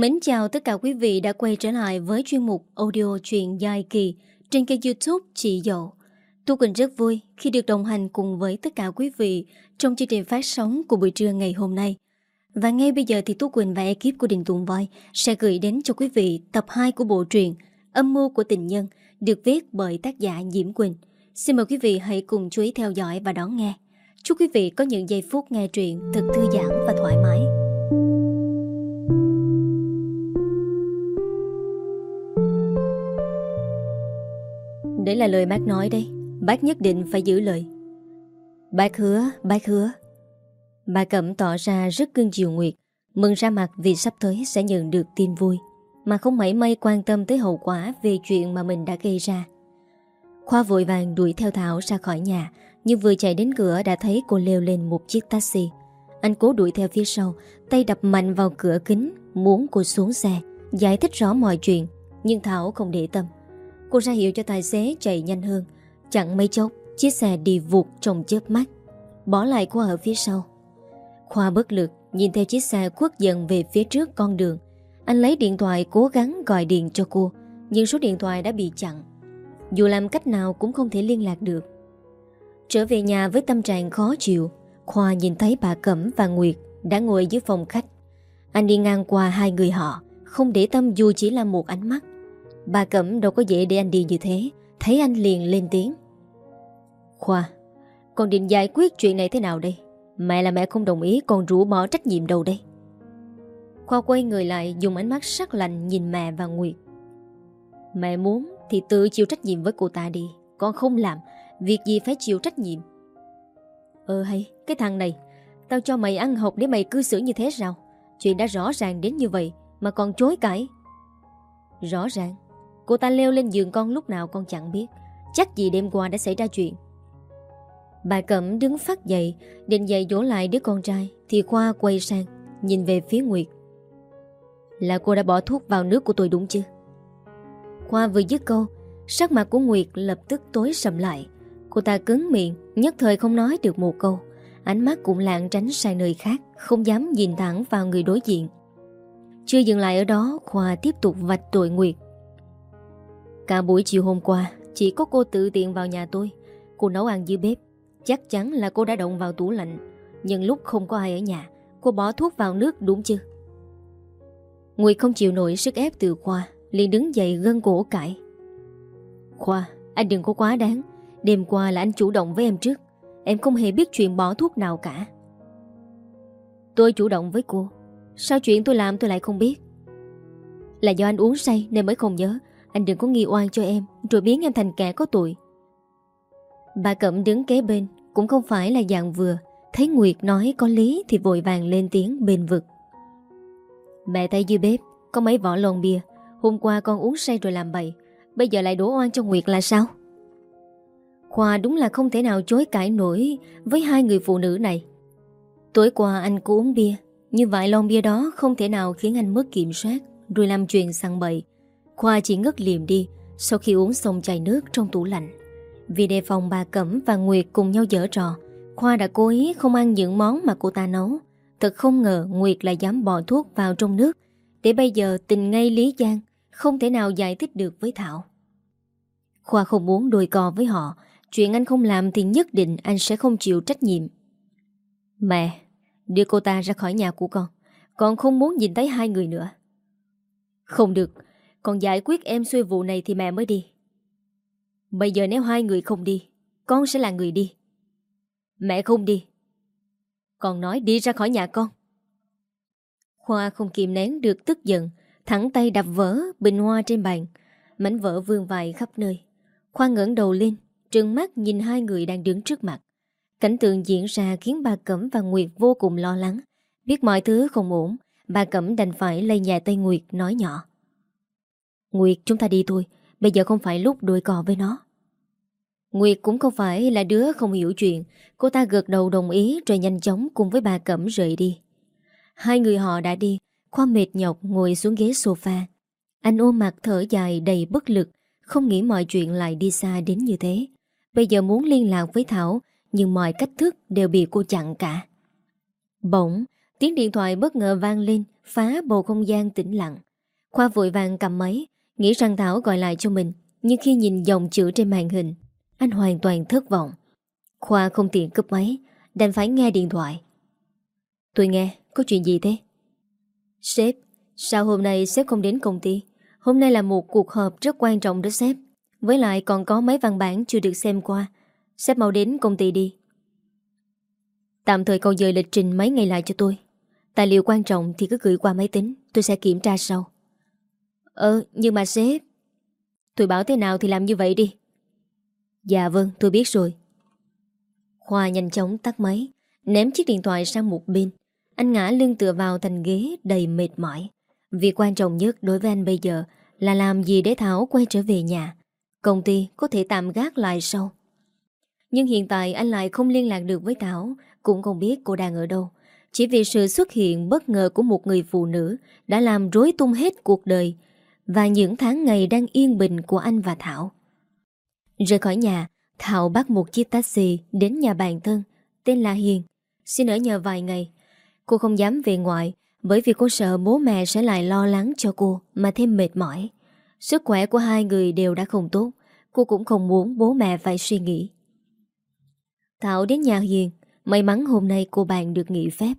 Mến chào tất cả quý vị đã quay trở lại với chuyên mục audio truyện dài kỳ trên kênh youtube Chị Dậu. Tu Quỳnh rất vui khi được đồng hành cùng với tất cả quý vị trong chương trình phát sóng của buổi trưa ngày hôm nay. Và ngay bây giờ thì Tu Quỳnh và ekip của Đình Tùng Voi sẽ gửi đến cho quý vị tập 2 của bộ truyện Âm mưu của tình nhân, được viết bởi tác giả Diễm Quỳnh. Xin mời quý vị hãy cùng chú ý theo dõi và đón nghe. Chúc quý vị có những giây phút nghe truyện thật thư giãn và thoải mái. Đấy là lời bác nói đây Bác nhất định phải giữ lời. Bác hứa, bác hứa. Bà Cẩm tỏ ra rất cưng chiều Nguyệt Mừng ra mặt vì sắp tới sẽ nhận được tin vui Mà không mảy may quan tâm tới hậu quả Về chuyện mà mình đã gây ra. Khoa vội vàng đuổi theo Thảo ra khỏi nhà Nhưng vừa chạy đến cửa đã thấy cô leo lên một chiếc taxi. Anh cố đuổi theo phía sau Tay đập mạnh vào cửa kính Muốn cô xuống xe Giải thích rõ mọi chuyện Nhưng Thảo không để tâm. Cô ra hiệu cho tài xế chạy nhanh hơn. Chẳng mấy chốc, Chiếc xe đi vụt trong chớp mắt, Bỏ lại Khoa ở phía sau. Khoa bất lực, nhìn theo chiếc xe khuất dần về phía trước con đường. Anh lấy điện thoại cố gắng gọi điện cho cô, Nhưng số điện thoại đã bị chặn. Dù làm cách nào cũng không thể liên lạc được. Trở về nhà với tâm trạng khó chịu, Khoa nhìn thấy bà Cẩm và Nguyệt Đã ngồi dưới phòng khách. Anh đi ngang qua hai người họ, Không để tâm dù chỉ là một ánh mắt. Bà Cẩm đâu có dễ để anh đi như thế. Thấy anh liền lên tiếng. Khoa, Con định giải quyết chuyện này thế nào đây? Mẹ là mẹ không đồng ý, Con rủ bỏ trách nhiệm đâu đây? Khoa quay người lại, dùng ánh mắt sắc lạnh Nhìn mẹ và Nguyệt. Mẹ muốn thì tự chịu trách nhiệm với cô ta đi, Con không làm, Việc gì phải chịu trách nhiệm? Ờ hay, cái thằng này, Tao cho mày ăn học để mày cư xử như thế sao? Chuyện đã rõ ràng đến như vậy, Mà còn chối cãi. Rõ ràng. Cô ta leo lên giường con lúc nào con chẳng biết. Chắc gì đêm qua đã xảy ra chuyện. Bà Cẩm đứng phát dậy, Định dậy dỗ lại đứa con trai, Thì Khoa quay sang, Nhìn về phía Nguyệt. Là cô đã bỏ thuốc vào nước của tôi đúng chứ? Khoa vừa dứt câu, Sắc mặt của Nguyệt lập tức tối sầm lại. Cô ta cứng miệng, Nhất thời không nói được một câu. Ánh mắt cũng lạng tránh sang nơi khác, Không dám nhìn thẳng vào người đối diện. Chưa dừng lại ở đó, Khoa tiếp tục vạch tội Nguyệt. Cả buổi chiều hôm qua, Chỉ có cô tự tiện vào nhà tôi. Cô nấu ăn dưới bếp. Chắc chắn là cô đã động vào tủ lạnh. Nhưng lúc không có ai ở nhà, Cô bỏ thuốc vào nước đúng chứ? Nguyệt không chịu nổi sức ép từ Khoa, liền đứng dậy gân cổ cãi. Khoa, Anh đừng có quá đáng. Đêm qua là anh chủ động với em trước. Em không hề biết chuyện bỏ thuốc nào cả. Tôi chủ động với cô. Sao chuyện tôi làm tôi lại không biết? Là do anh uống say nên mới không nhớ anh đừng có nghi oan cho em, Rồi biến em thành kẻ có tội. Bà Cẩm đứng kế bên, Cũng không phải là dạng vừa. Thấy Nguyệt nói có lý Thì vội vàng lên tiếng bền vực. Mẹ tay dưới bếp, Có mấy vỏ lon bia. Hôm qua con uống say rồi làm bậy. Bây giờ lại đổ oan cho Nguyệt là sao? Khoa đúng là không thể nào chối cãi nổi Với hai người phụ nữ này. Tối qua anh có uống bia. Như vậy lon bia đó không thể nào khiến anh mất kiểm soát, Rồi làm chuyện săn bậy. Khoa chỉ ngất liềm đi, Sau khi uống xong chai nước trong tủ lạnh. Vì đề phòng bà Cẩm và Nguyệt cùng nhau dở trò, Khoa đã cố ý không ăn những món mà cô ta nấu. Thật không ngờ Nguyệt lại dám bỏ thuốc vào trong nước. Để bây giờ tình ngay Lý Giang, Không thể nào giải thích được với Thảo. Khoa không muốn đôi cò với họ, Chuyện anh không làm thì nhất định anh sẽ không chịu trách nhiệm. Mẹ, Đưa cô ta ra khỏi nhà của con Con không muốn nhìn thấy hai người nữa. Không được còn giải quyết em xuôi vụ này thì mẹ mới đi. Bây giờ nếu hai người không đi, Con sẽ là người đi. Mẹ không đi. Con nói đi ra khỏi nhà con. Khoa không kìm nén được tức giận, Thẳng tay đập vỡ bình hoa trên bàn. Mảnh vỡ vương vài khắp nơi. Khoa ngẩng đầu lên, Trừng mắt nhìn hai người đang đứng trước mặt. Cảnh tượng diễn ra khiến bà Cẩm và Nguyệt vô cùng lo lắng. Biết mọi thứ không ổn, Bà Cẩm đành phải lây nhà tay Nguyệt, nói nhỏ. Nguyệt, chúng ta đi thôi. Bây giờ không phải lúc đôi cò với nó. Nguyệt cũng không phải là đứa không hiểu chuyện. Cô ta gật đầu đồng ý Rồi nhanh chóng cùng với bà Cẩm rời đi. Hai người họ đã đi. Khoa mệt nhọc ngồi xuống ghế sofa. Anh ôm mặt thở dài đầy bất lực, Không nghĩ mọi chuyện lại đi xa đến như thế. Bây giờ muốn liên lạc với Thảo, Nhưng mọi cách thức đều bị cô chặn cả. Bỗng, Tiếng điện thoại bất ngờ vang lên, Phá bầu không gian tĩnh lặng. Khoa vội vàng cầm máy Nghĩ rằng Thảo gọi lại cho mình Nhưng khi nhìn dòng chữ trên màn hình Anh hoàn toàn thất vọng. Khoa không tiện cướp máy Đành phải nghe điện thoại. Tôi nghe, có chuyện gì thế? Sếp, sao hôm nay sếp không đến công ty? Hôm nay là một cuộc họp rất quan trọng đó sếp. Với lại còn có mấy văn bản chưa được xem qua. Sếp mau đến công ty đi. Tạm thời cậu dời lịch trình mấy ngày lại cho tôi. Tài liệu quan trọng thì cứ gửi qua máy tính Tôi sẽ kiểm tra sau. Ờ nhưng mà sếp, Tôi bảo thế nào thì làm như vậy đi. Dạ vâng tôi biết rồi. Khoa nhanh chóng tắt máy, Ném chiếc điện thoại sang một bên. Anh ngã lưng tựa vào thành ghế đầy mệt mỏi. Việc quan trọng nhất đối với anh bây giờ Là làm gì để Thảo quay trở về nhà. Công ty có thể tạm gác lại sau. Nhưng hiện tại anh lại không liên lạc được với Thảo, Cũng không biết cô đang ở đâu. Chỉ vì sự xuất hiện bất ngờ của một người phụ nữ Đã làm rối tung hết cuộc đời. Và những tháng ngày đang yên bình của anh và Thảo. Rời khỏi nhà, Thảo bắt một chiếc taxi đến nhà bạn thân, Tên là Hiền. Xin ở nhờ vài ngày, Cô không dám về ngoại Bởi vì cô sợ bố mẹ sẽ lại lo lắng cho cô Mà thêm mệt mỏi. Sức khỏe của hai người đều đã không tốt, Cô cũng không muốn bố mẹ phải suy nghĩ. Thảo đến nhà Hiền, May mắn hôm nay cô bạn được nghỉ phép.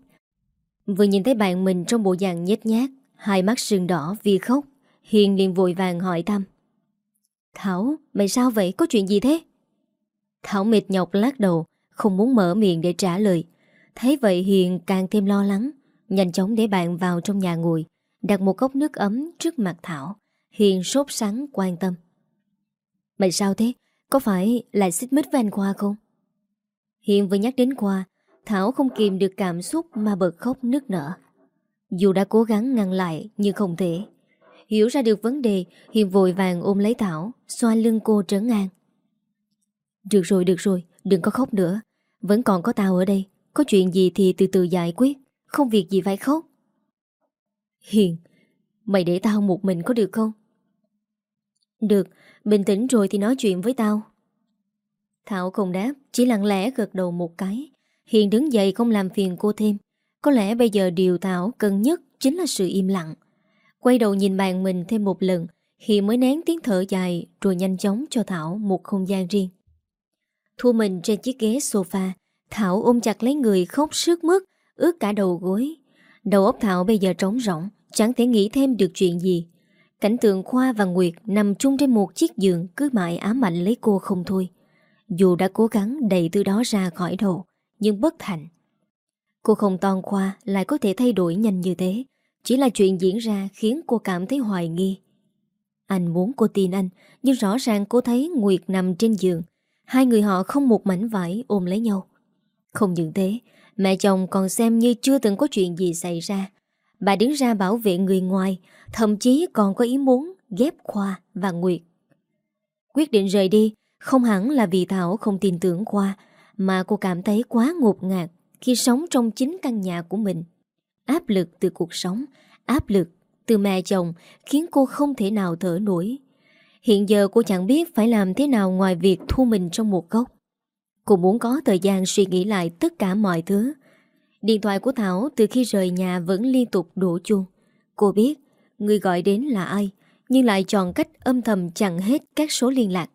Vừa nhìn thấy bạn mình trong bộ dạng nhét nhát Hai mắt sưng đỏ vì khóc Hiền liền vội vàng hỏi thăm Thảo, mày sao vậy? Có chuyện gì thế? Thảo mệt nhọc lát đầu Không muốn mở miệng để trả lời Thấy vậy Hiền càng thêm lo lắng Nhanh chóng để bạn vào trong nhà ngồi Đặt một cốc nước ấm trước mặt Thảo Hiền sốt sắng quan tâm Mày sao thế? Có phải lại xích mít với anh Khoa không? Hiền vừa nhắc đến Khoa Thảo không kìm được cảm xúc mà bật khóc nức nở Dù đã cố gắng ngăn lại nhưng không thể Hiểu ra được vấn đề, Hiền vội vàng ôm lấy Thảo, Xoa lưng cô trấn an Được rồi được rồi, Đừng có khóc nữa. Vẫn còn có tao ở đây. Có chuyện gì thì từ từ giải quyết. Không việc gì phải khóc. Hiền, Mày để tao một mình có được không? Được, Bình tĩnh rồi thì nói chuyện với tao. Thảo không đáp, Chỉ lặng lẽ gật đầu một cái. Hiền đứng dậy không làm phiền cô thêm. Có lẽ bây giờ điều Thảo cần nhất Chính là sự im lặng. Quay đầu nhìn bạn mình thêm một lần, khi mới nén tiếng thở dài Rồi nhanh chóng cho Thảo một không gian riêng. Thu mình trên chiếc ghế sofa, Thảo ôm chặt lấy người khóc sướt mướt, Ướt cả đầu gối. Đầu óc Thảo bây giờ trống rỗng, Chẳng thể nghĩ thêm được chuyện gì. Cảnh tượng Khoa và Nguyệt nằm chung trên một chiếc giường Cứ mãi ám mạnh lấy cô không thôi. Dù đã cố gắng đẩy từ đó ra khỏi đầu, Nhưng bất thành Cô không toàn Khoa lại có thể thay đổi nhanh như thế. Chỉ là chuyện diễn ra khiến cô cảm thấy hoài nghi. Anh muốn cô tin anh, Nhưng rõ ràng cô thấy Nguyệt nằm trên giường. Hai người họ không một mảnh vải ôm lấy nhau. Không những thế, Mẹ chồng còn xem như chưa từng có chuyện gì xảy ra. Bà đứng ra bảo vệ người ngoài, Thậm chí còn có ý muốn ghép Khoa và Nguyệt. Quyết định rời đi, Không hẳn là vì Thảo không tin tưởng Khoa, Mà cô cảm thấy quá ngột ngạt Khi sống trong chính căn nhà của mình. Áp lực từ cuộc sống, Áp lực từ mẹ chồng Khiến cô không thể nào thở nổi. Hiện giờ cô chẳng biết phải làm thế nào Ngoài việc thu mình trong một góc. Cô muốn có thời gian suy nghĩ lại Tất cả mọi thứ. Điện thoại của Thảo từ khi rời nhà Vẫn liên tục đổ chuông. Cô biết người gọi đến là ai, Nhưng lại chọn cách âm thầm chặn hết Các số liên lạc.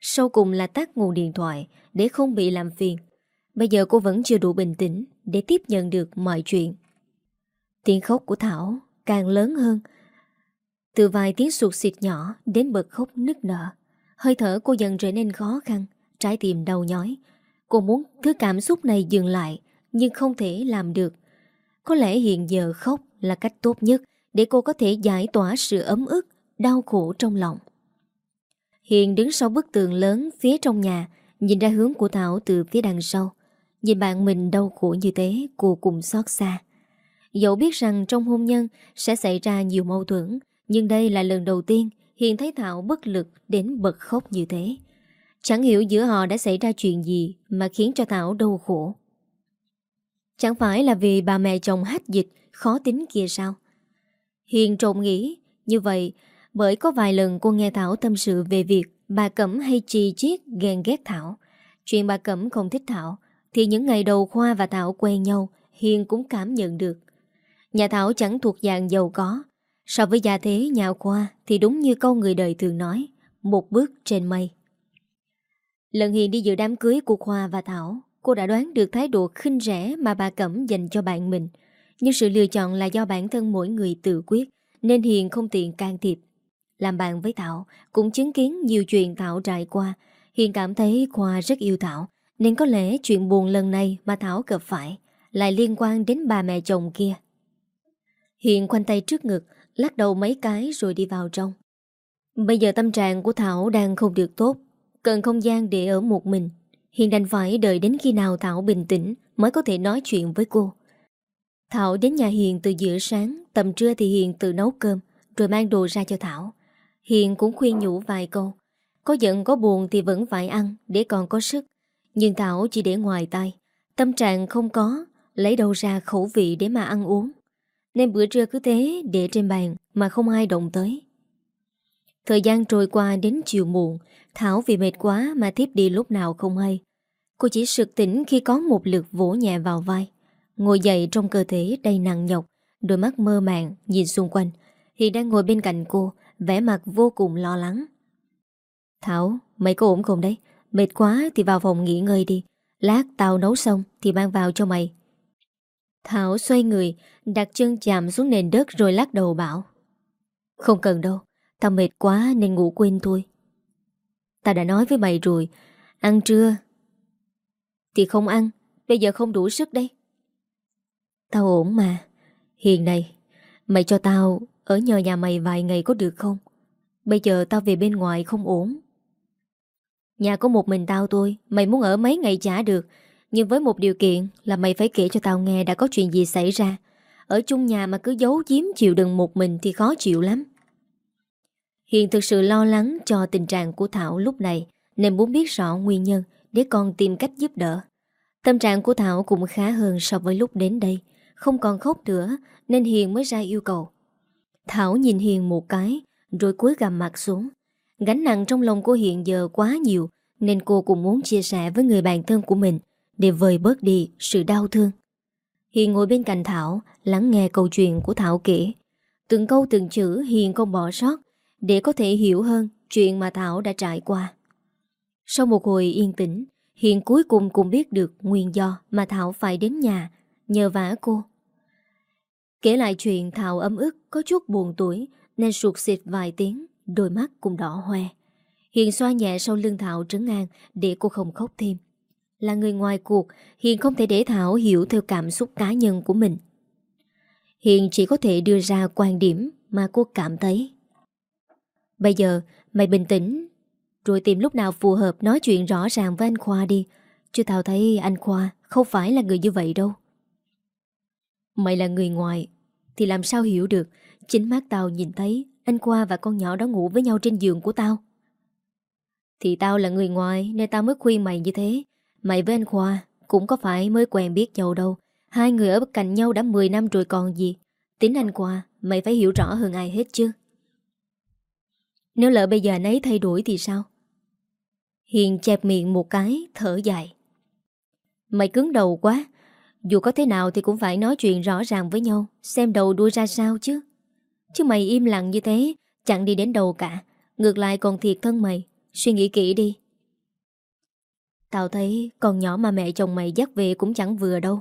Sau cùng là tắt nguồn điện thoại Để không bị làm phiền. Bây giờ cô vẫn chưa đủ bình tĩnh Để tiếp nhận được mọi chuyện. Tiếng khóc của Thảo càng lớn hơn. Từ vài tiếng sụt xịt nhỏ Đến bật khóc nức nở. Hơi thở cô dần trở nên khó khăn, Trái tim đau nhói. Cô muốn thứ cảm xúc này dừng lại, Nhưng không thể làm được. Có lẽ hiện giờ khóc là cách tốt nhất Để cô có thể giải tỏa sự ấm ức, Đau khổ trong lòng. Hiền đứng sau bức tường lớn Phía trong nhà, Nhìn ra hướng của Thảo từ phía đằng sau. Nhìn bạn mình đau khổ như thế, Cô cũng xót xa. Dẫu biết rằng trong hôn nhân Sẽ xảy ra nhiều mâu thuẫn, Nhưng đây là lần đầu tiên Hiền thấy Thảo bất lực đến bật khóc như thế. Chẳng hiểu giữa họ đã xảy ra chuyện gì Mà khiến cho Thảo đau khổ. Chẳng phải là vì bà mẹ chồng hát dịch Khó tính kia sao? Hiền trộm nghĩ, Như vậy, bởi có vài lần cô nghe Thảo tâm sự về việc Bà Cẩm hay trì chiết ghen ghét Thảo. Chuyện bà Cẩm không thích Thảo, Thì những ngày đầu Khoa và Thảo quen nhau, Hiền cũng cảm nhận được. Nhà Thảo chẳng thuộc dạng giàu có. So với gia thế nhà Khoa thì đúng như câu người đời thường nói, một bước trên mây. Lần Hiền đi dự đám cưới của Khoa và Thảo, cô đã đoán được thái độ khinh rẻ mà bà Cẩm dành cho bạn mình. Nhưng sự lựa chọn là do bản thân mỗi người tự quyết, nên Hiền không tiện can thiệp. Làm bạn với Thảo, cũng chứng kiến nhiều chuyện Thảo trải qua. Hiền cảm thấy Khoa rất yêu Thảo, nên có lẽ chuyện buồn lần này mà Thảo gặp phải lại liên quan đến bà mẹ chồng kia. Hiền khoanh tay trước ngực, lắc đầu mấy cái rồi đi vào trong. Bây giờ tâm trạng của Thảo đang không được tốt, cần không gian để ở một mình. Hiền đành phải đợi đến khi nào Thảo bình tĩnh mới có thể nói chuyện với cô. Thảo đến nhà Hiền từ giữa sáng, tầm trưa thì Hiền tự nấu cơm, rồi mang đồ ra cho Thảo. Hiền cũng khuyên nhủ vài câu. Có giận có buồn thì vẫn phải ăn để còn có sức. Nhưng Thảo chỉ để ngoài tay. Tâm trạng không có, lấy đâu ra khẩu vị để mà ăn uống. Nên bữa trưa cứ thế để trên bàn mà không ai động tới. Thời gian trôi qua đến chiều muộn, Thảo vì mệt quá mà tiếp đi lúc nào không hay. Cô chỉ sực tỉnh khi có một lực vỗ nhẹ vào vai. Ngồi dậy trong cơ thể đầy nặng nhọc, đôi mắt mơ màng nhìn xung quanh. Hiền đang ngồi bên cạnh cô, vẻ mặt vô cùng lo lắng. Thảo, mày có ổn không đấy? Mệt quá thì vào phòng nghỉ ngơi đi. Lát tao nấu xong thì mang vào cho mày. Thảo xoay người, đặt chân chạm xuống nền đất rồi lắc đầu bảo. Không cần đâu, tao mệt quá nên ngủ quên thôi. Tao đã nói với mày rồi, ăn trưa. Thì không ăn, bây giờ không đủ sức đây. Tao ổn mà. Hiền này, mày cho tao ở nhờ nhà mày vài ngày có được không? Bây giờ tao về bên ngoài không ổn. Nhà có một mình tao thôi, mày muốn ở mấy ngày chả được. Nhưng với một điều kiện là mày phải kể cho tao nghe đã có chuyện gì xảy ra. Ở chung nhà mà cứ giấu giếm chịu đựng một mình thì khó chịu lắm. Hiền thực sự lo lắng cho tình trạng của Thảo lúc này, nên muốn biết rõ nguyên nhân để con tìm cách giúp đỡ. Tâm trạng của Thảo cũng khá hơn so với lúc đến đây. Không còn khóc nữa, nên Hiền mới ra yêu cầu. Thảo nhìn Hiền một cái, rồi cúi gằm mặt xuống. Gánh nặng trong lòng cô hiện giờ quá nhiều, nên cô cũng muốn chia sẻ với người bạn thân của mình để vơi bớt đi sự đau thương. Hiền ngồi bên cạnh Thảo lắng nghe câu chuyện của Thảo kể. Từng câu từng chữ Hiền không bỏ sót để có thể hiểu hơn chuyện mà Thảo đã trải qua. Sau một hồi yên tĩnh, Hiền cuối cùng cũng biết được nguyên do mà Thảo phải đến nhà nhờ vả cô. Kể lại chuyện Thảo ấm ức có chút buồn tuổi nên sụt xịt vài tiếng, đôi mắt cũng đỏ hoe. Hiền xoa nhẹ sau lưng Thảo trấn an để cô không khóc thêm. Là người ngoài cuộc, Hiền không thể để Thảo hiểu theo cảm xúc cá nhân của mình. Hiền chỉ có thể đưa ra quan điểm mà cô cảm thấy. Bây giờ, mày bình tĩnh, rồi tìm lúc nào phù hợp nói chuyện rõ ràng với anh Khoa đi. Chứ tao thấy anh Khoa không phải là người như vậy đâu. Mày là người ngoài, thì làm sao hiểu được chính mắt tao nhìn thấy anh Khoa và con nhỏ đó ngủ với nhau trên giường của tao. Thì tao là người ngoài nên tao mới khuyên mày như thế. Mày với anh Khoa cũng có phải mới quen biết nhau đâu. Hai người ở cạnh nhau đã 10 năm rồi còn gì. Tính anh Khoa, mày phải hiểu rõ hơn ai hết chứ. Nếu lỡ bây giờ anh ấy thay đổi thì sao? Hiền chẹp miệng một cái, thở dài. Mày cứng đầu quá. Dù có thế nào thì cũng phải nói chuyện rõ ràng với nhau, xem đầu đuôi ra sao chứ. Chứ mày im lặng như thế, chẳng đi đến đâu cả. Ngược lại còn thiệt thân mày. Suy nghĩ kỹ đi. Tao thấy con nhỏ mà mẹ chồng mày dắt về cũng chẳng vừa đâu.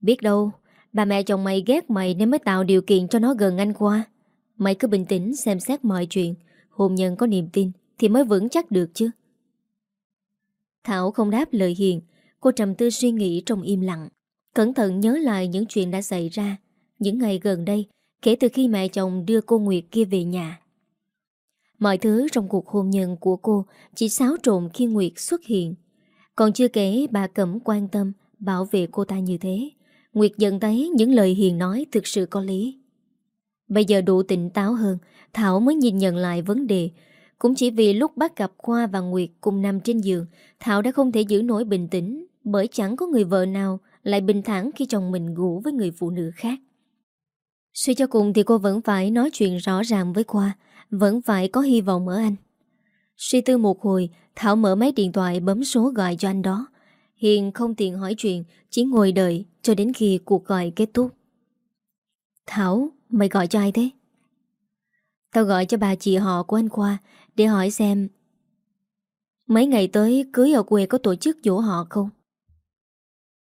Biết đâu, bà mẹ chồng mày ghét mày nên mới tạo điều kiện cho nó gần anh qua. Mày cứ bình tĩnh xem xét mọi chuyện. Hôn nhân có niềm tin thì mới vững chắc được chứ. Thảo không đáp lời Hiền. Cô trầm tư suy nghĩ trong im lặng. Cẩn thận nhớ lại những chuyện đã xảy ra. Những ngày gần đây, kể từ khi mẹ chồng đưa cô Nguyệt kia về nhà. Mọi thứ trong cuộc hôn nhân của cô chỉ xáo trộn khi Nguyệt xuất hiện. Còn chưa kể bà Cẩm quan tâm, bảo vệ cô ta như thế. Nguyệt dần thấy những lời Hiền nói thực sự có lý. Bây giờ đủ tỉnh táo hơn, Thảo mới nhìn nhận lại vấn đề. Cũng chỉ vì lúc bắt gặp Khoa và Nguyệt cùng nằm trên giường, Thảo đã không thể giữ nổi bình tĩnh, bởi chẳng có người vợ nào lại bình thản khi chồng mình ngủ với người phụ nữ khác. Suy cho cùng thì cô vẫn phải nói chuyện rõ ràng với Khoa, vẫn phải có hy vọng ở anh Suy tư một hồi Thảo mở máy điện thoại bấm số gọi cho anh đó Hiền không tiện hỏi chuyện Chỉ ngồi đợi cho đến khi cuộc gọi kết thúc. Thảo, mày gọi cho ai thế? Tao gọi cho bà chị họ của anh Khoa để hỏi xem mấy ngày tới cưới ở quê có tổ chức dỗ họ không?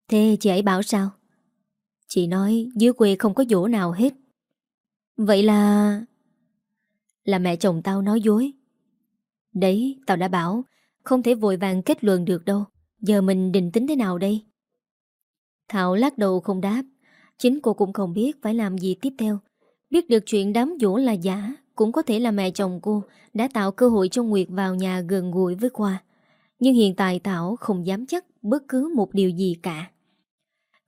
Thế chị ấy bảo sao? Chị nói dưới quê không có dỗ nào hết. Vậy là... Là mẹ chồng tao nói dối. Đấy, tao đã bảo, không thể vội vàng kết luận được đâu. Giờ mình định tính thế nào đây? Thảo lắc đầu không đáp. Chính cô cũng không biết phải làm gì tiếp theo. Biết được chuyện đám dỗ là giả, cũng có thể là mẹ chồng cô đã tạo cơ hội cho Nguyệt vào nhà gần gũi với Khoa. Nhưng hiện tại Thảo không dám chắc bất cứ một điều gì cả.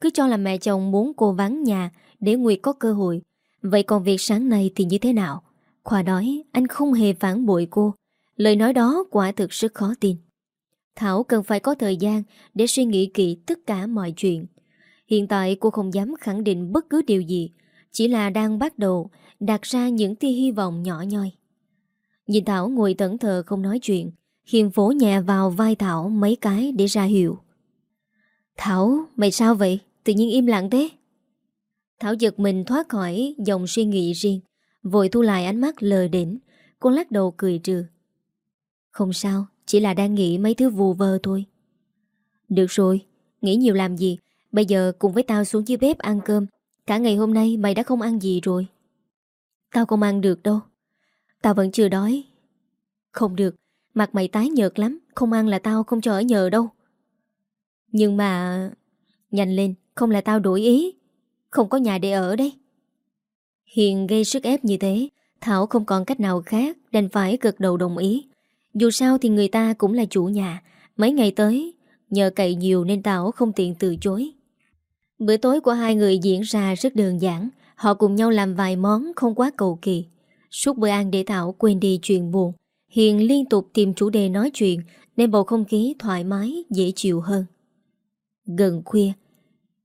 Cứ cho là mẹ chồng muốn cô vắng nhà để Nguyệt có cơ hội. Vậy còn việc sáng nay thì như thế nào? Khoa nói anh không hề phản bội cô. Lời nói đó quả thực rất khó tin. Thảo cần phải có thời gian để suy nghĩ kỹ tất cả mọi chuyện. Hiện tại cô không dám khẳng định bất cứ điều gì, chỉ là đang bắt đầu đặt ra những tia hy vọng nhỏ nhoi. Nhìn Thảo ngồi tẩn thờ không nói chuyện, Hiền vỗ nhẹ vào vai Thảo mấy cái để ra hiệu. Thảo, mày sao vậy? Tự nhiên im lặng thế. Thảo giật mình thoát khỏi dòng suy nghĩ riêng, vội thu lại ánh mắt lờ đỉnh, cô lắc đầu cười trừ. Không sao, chỉ là đang nghĩ mấy thứ vù vơ thôi. Được rồi, nghĩ nhiều làm gì, bây giờ cùng với tao xuống dưới bếp ăn cơm. Cả ngày hôm nay mày đã không ăn gì rồi. Tao không ăn được đâu. Tao vẫn chưa đói. Không được, mặt mày tái nhợt lắm, không ăn là tao không cho ở nhờ đâu. Nhưng mà... Nhanh lên, không là tao đổi ý. Không có nhà để ở đấy. Hiền gây sức ép như thế, Thảo không còn cách nào khác, đành phải cực đầu đồng ý. Dù sao thì người ta cũng là chủ nhà, mấy ngày tới, nhờ cậy nhiều nên Thảo không tiện từ chối. Bữa tối của hai người diễn ra rất đơn giản, họ cùng nhau làm vài món không quá cầu kỳ. Suốt bữa ăn để Thảo quên đi chuyện buồn, Hiền liên tục tìm chủ đề nói chuyện nên bầu không khí thoải mái, dễ chịu hơn. Gần khuya,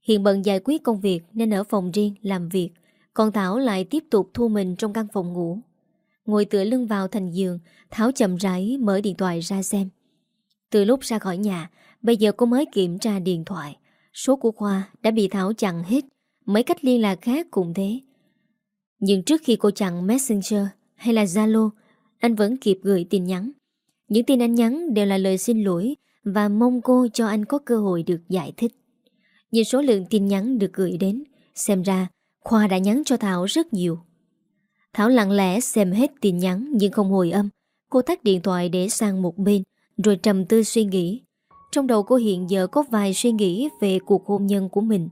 Hiền bận giải quyết công việc nên ở phòng riêng làm việc, còn Thảo lại tiếp tục thu mình trong căn phòng ngủ. Ngồi tựa lưng vào thành giường, Thảo chậm rãi mở điện thoại ra xem. Từ lúc ra khỏi nhà, bây giờ cô mới kiểm tra điện thoại. Số của Khoa đã bị Thảo chặn hết, mấy cách liên lạc khác cũng thế. Nhưng trước khi cô chặn Messenger hay là Zalo, anh vẫn kịp gửi tin nhắn. Những tin anh nhắn đều là lời xin lỗi và mong cô cho anh có cơ hội được giải thích. Nhìn số lượng tin nhắn được gửi đến, xem ra Khoa đã nhắn cho Thảo rất nhiều. Thảo lặng lẽ xem hết tin nhắn nhưng không hồi âm. Cô tắt điện thoại để sang một bên, rồi trầm tư suy nghĩ. Trong đầu cô hiện giờ có vài suy nghĩ về cuộc hôn nhân của mình,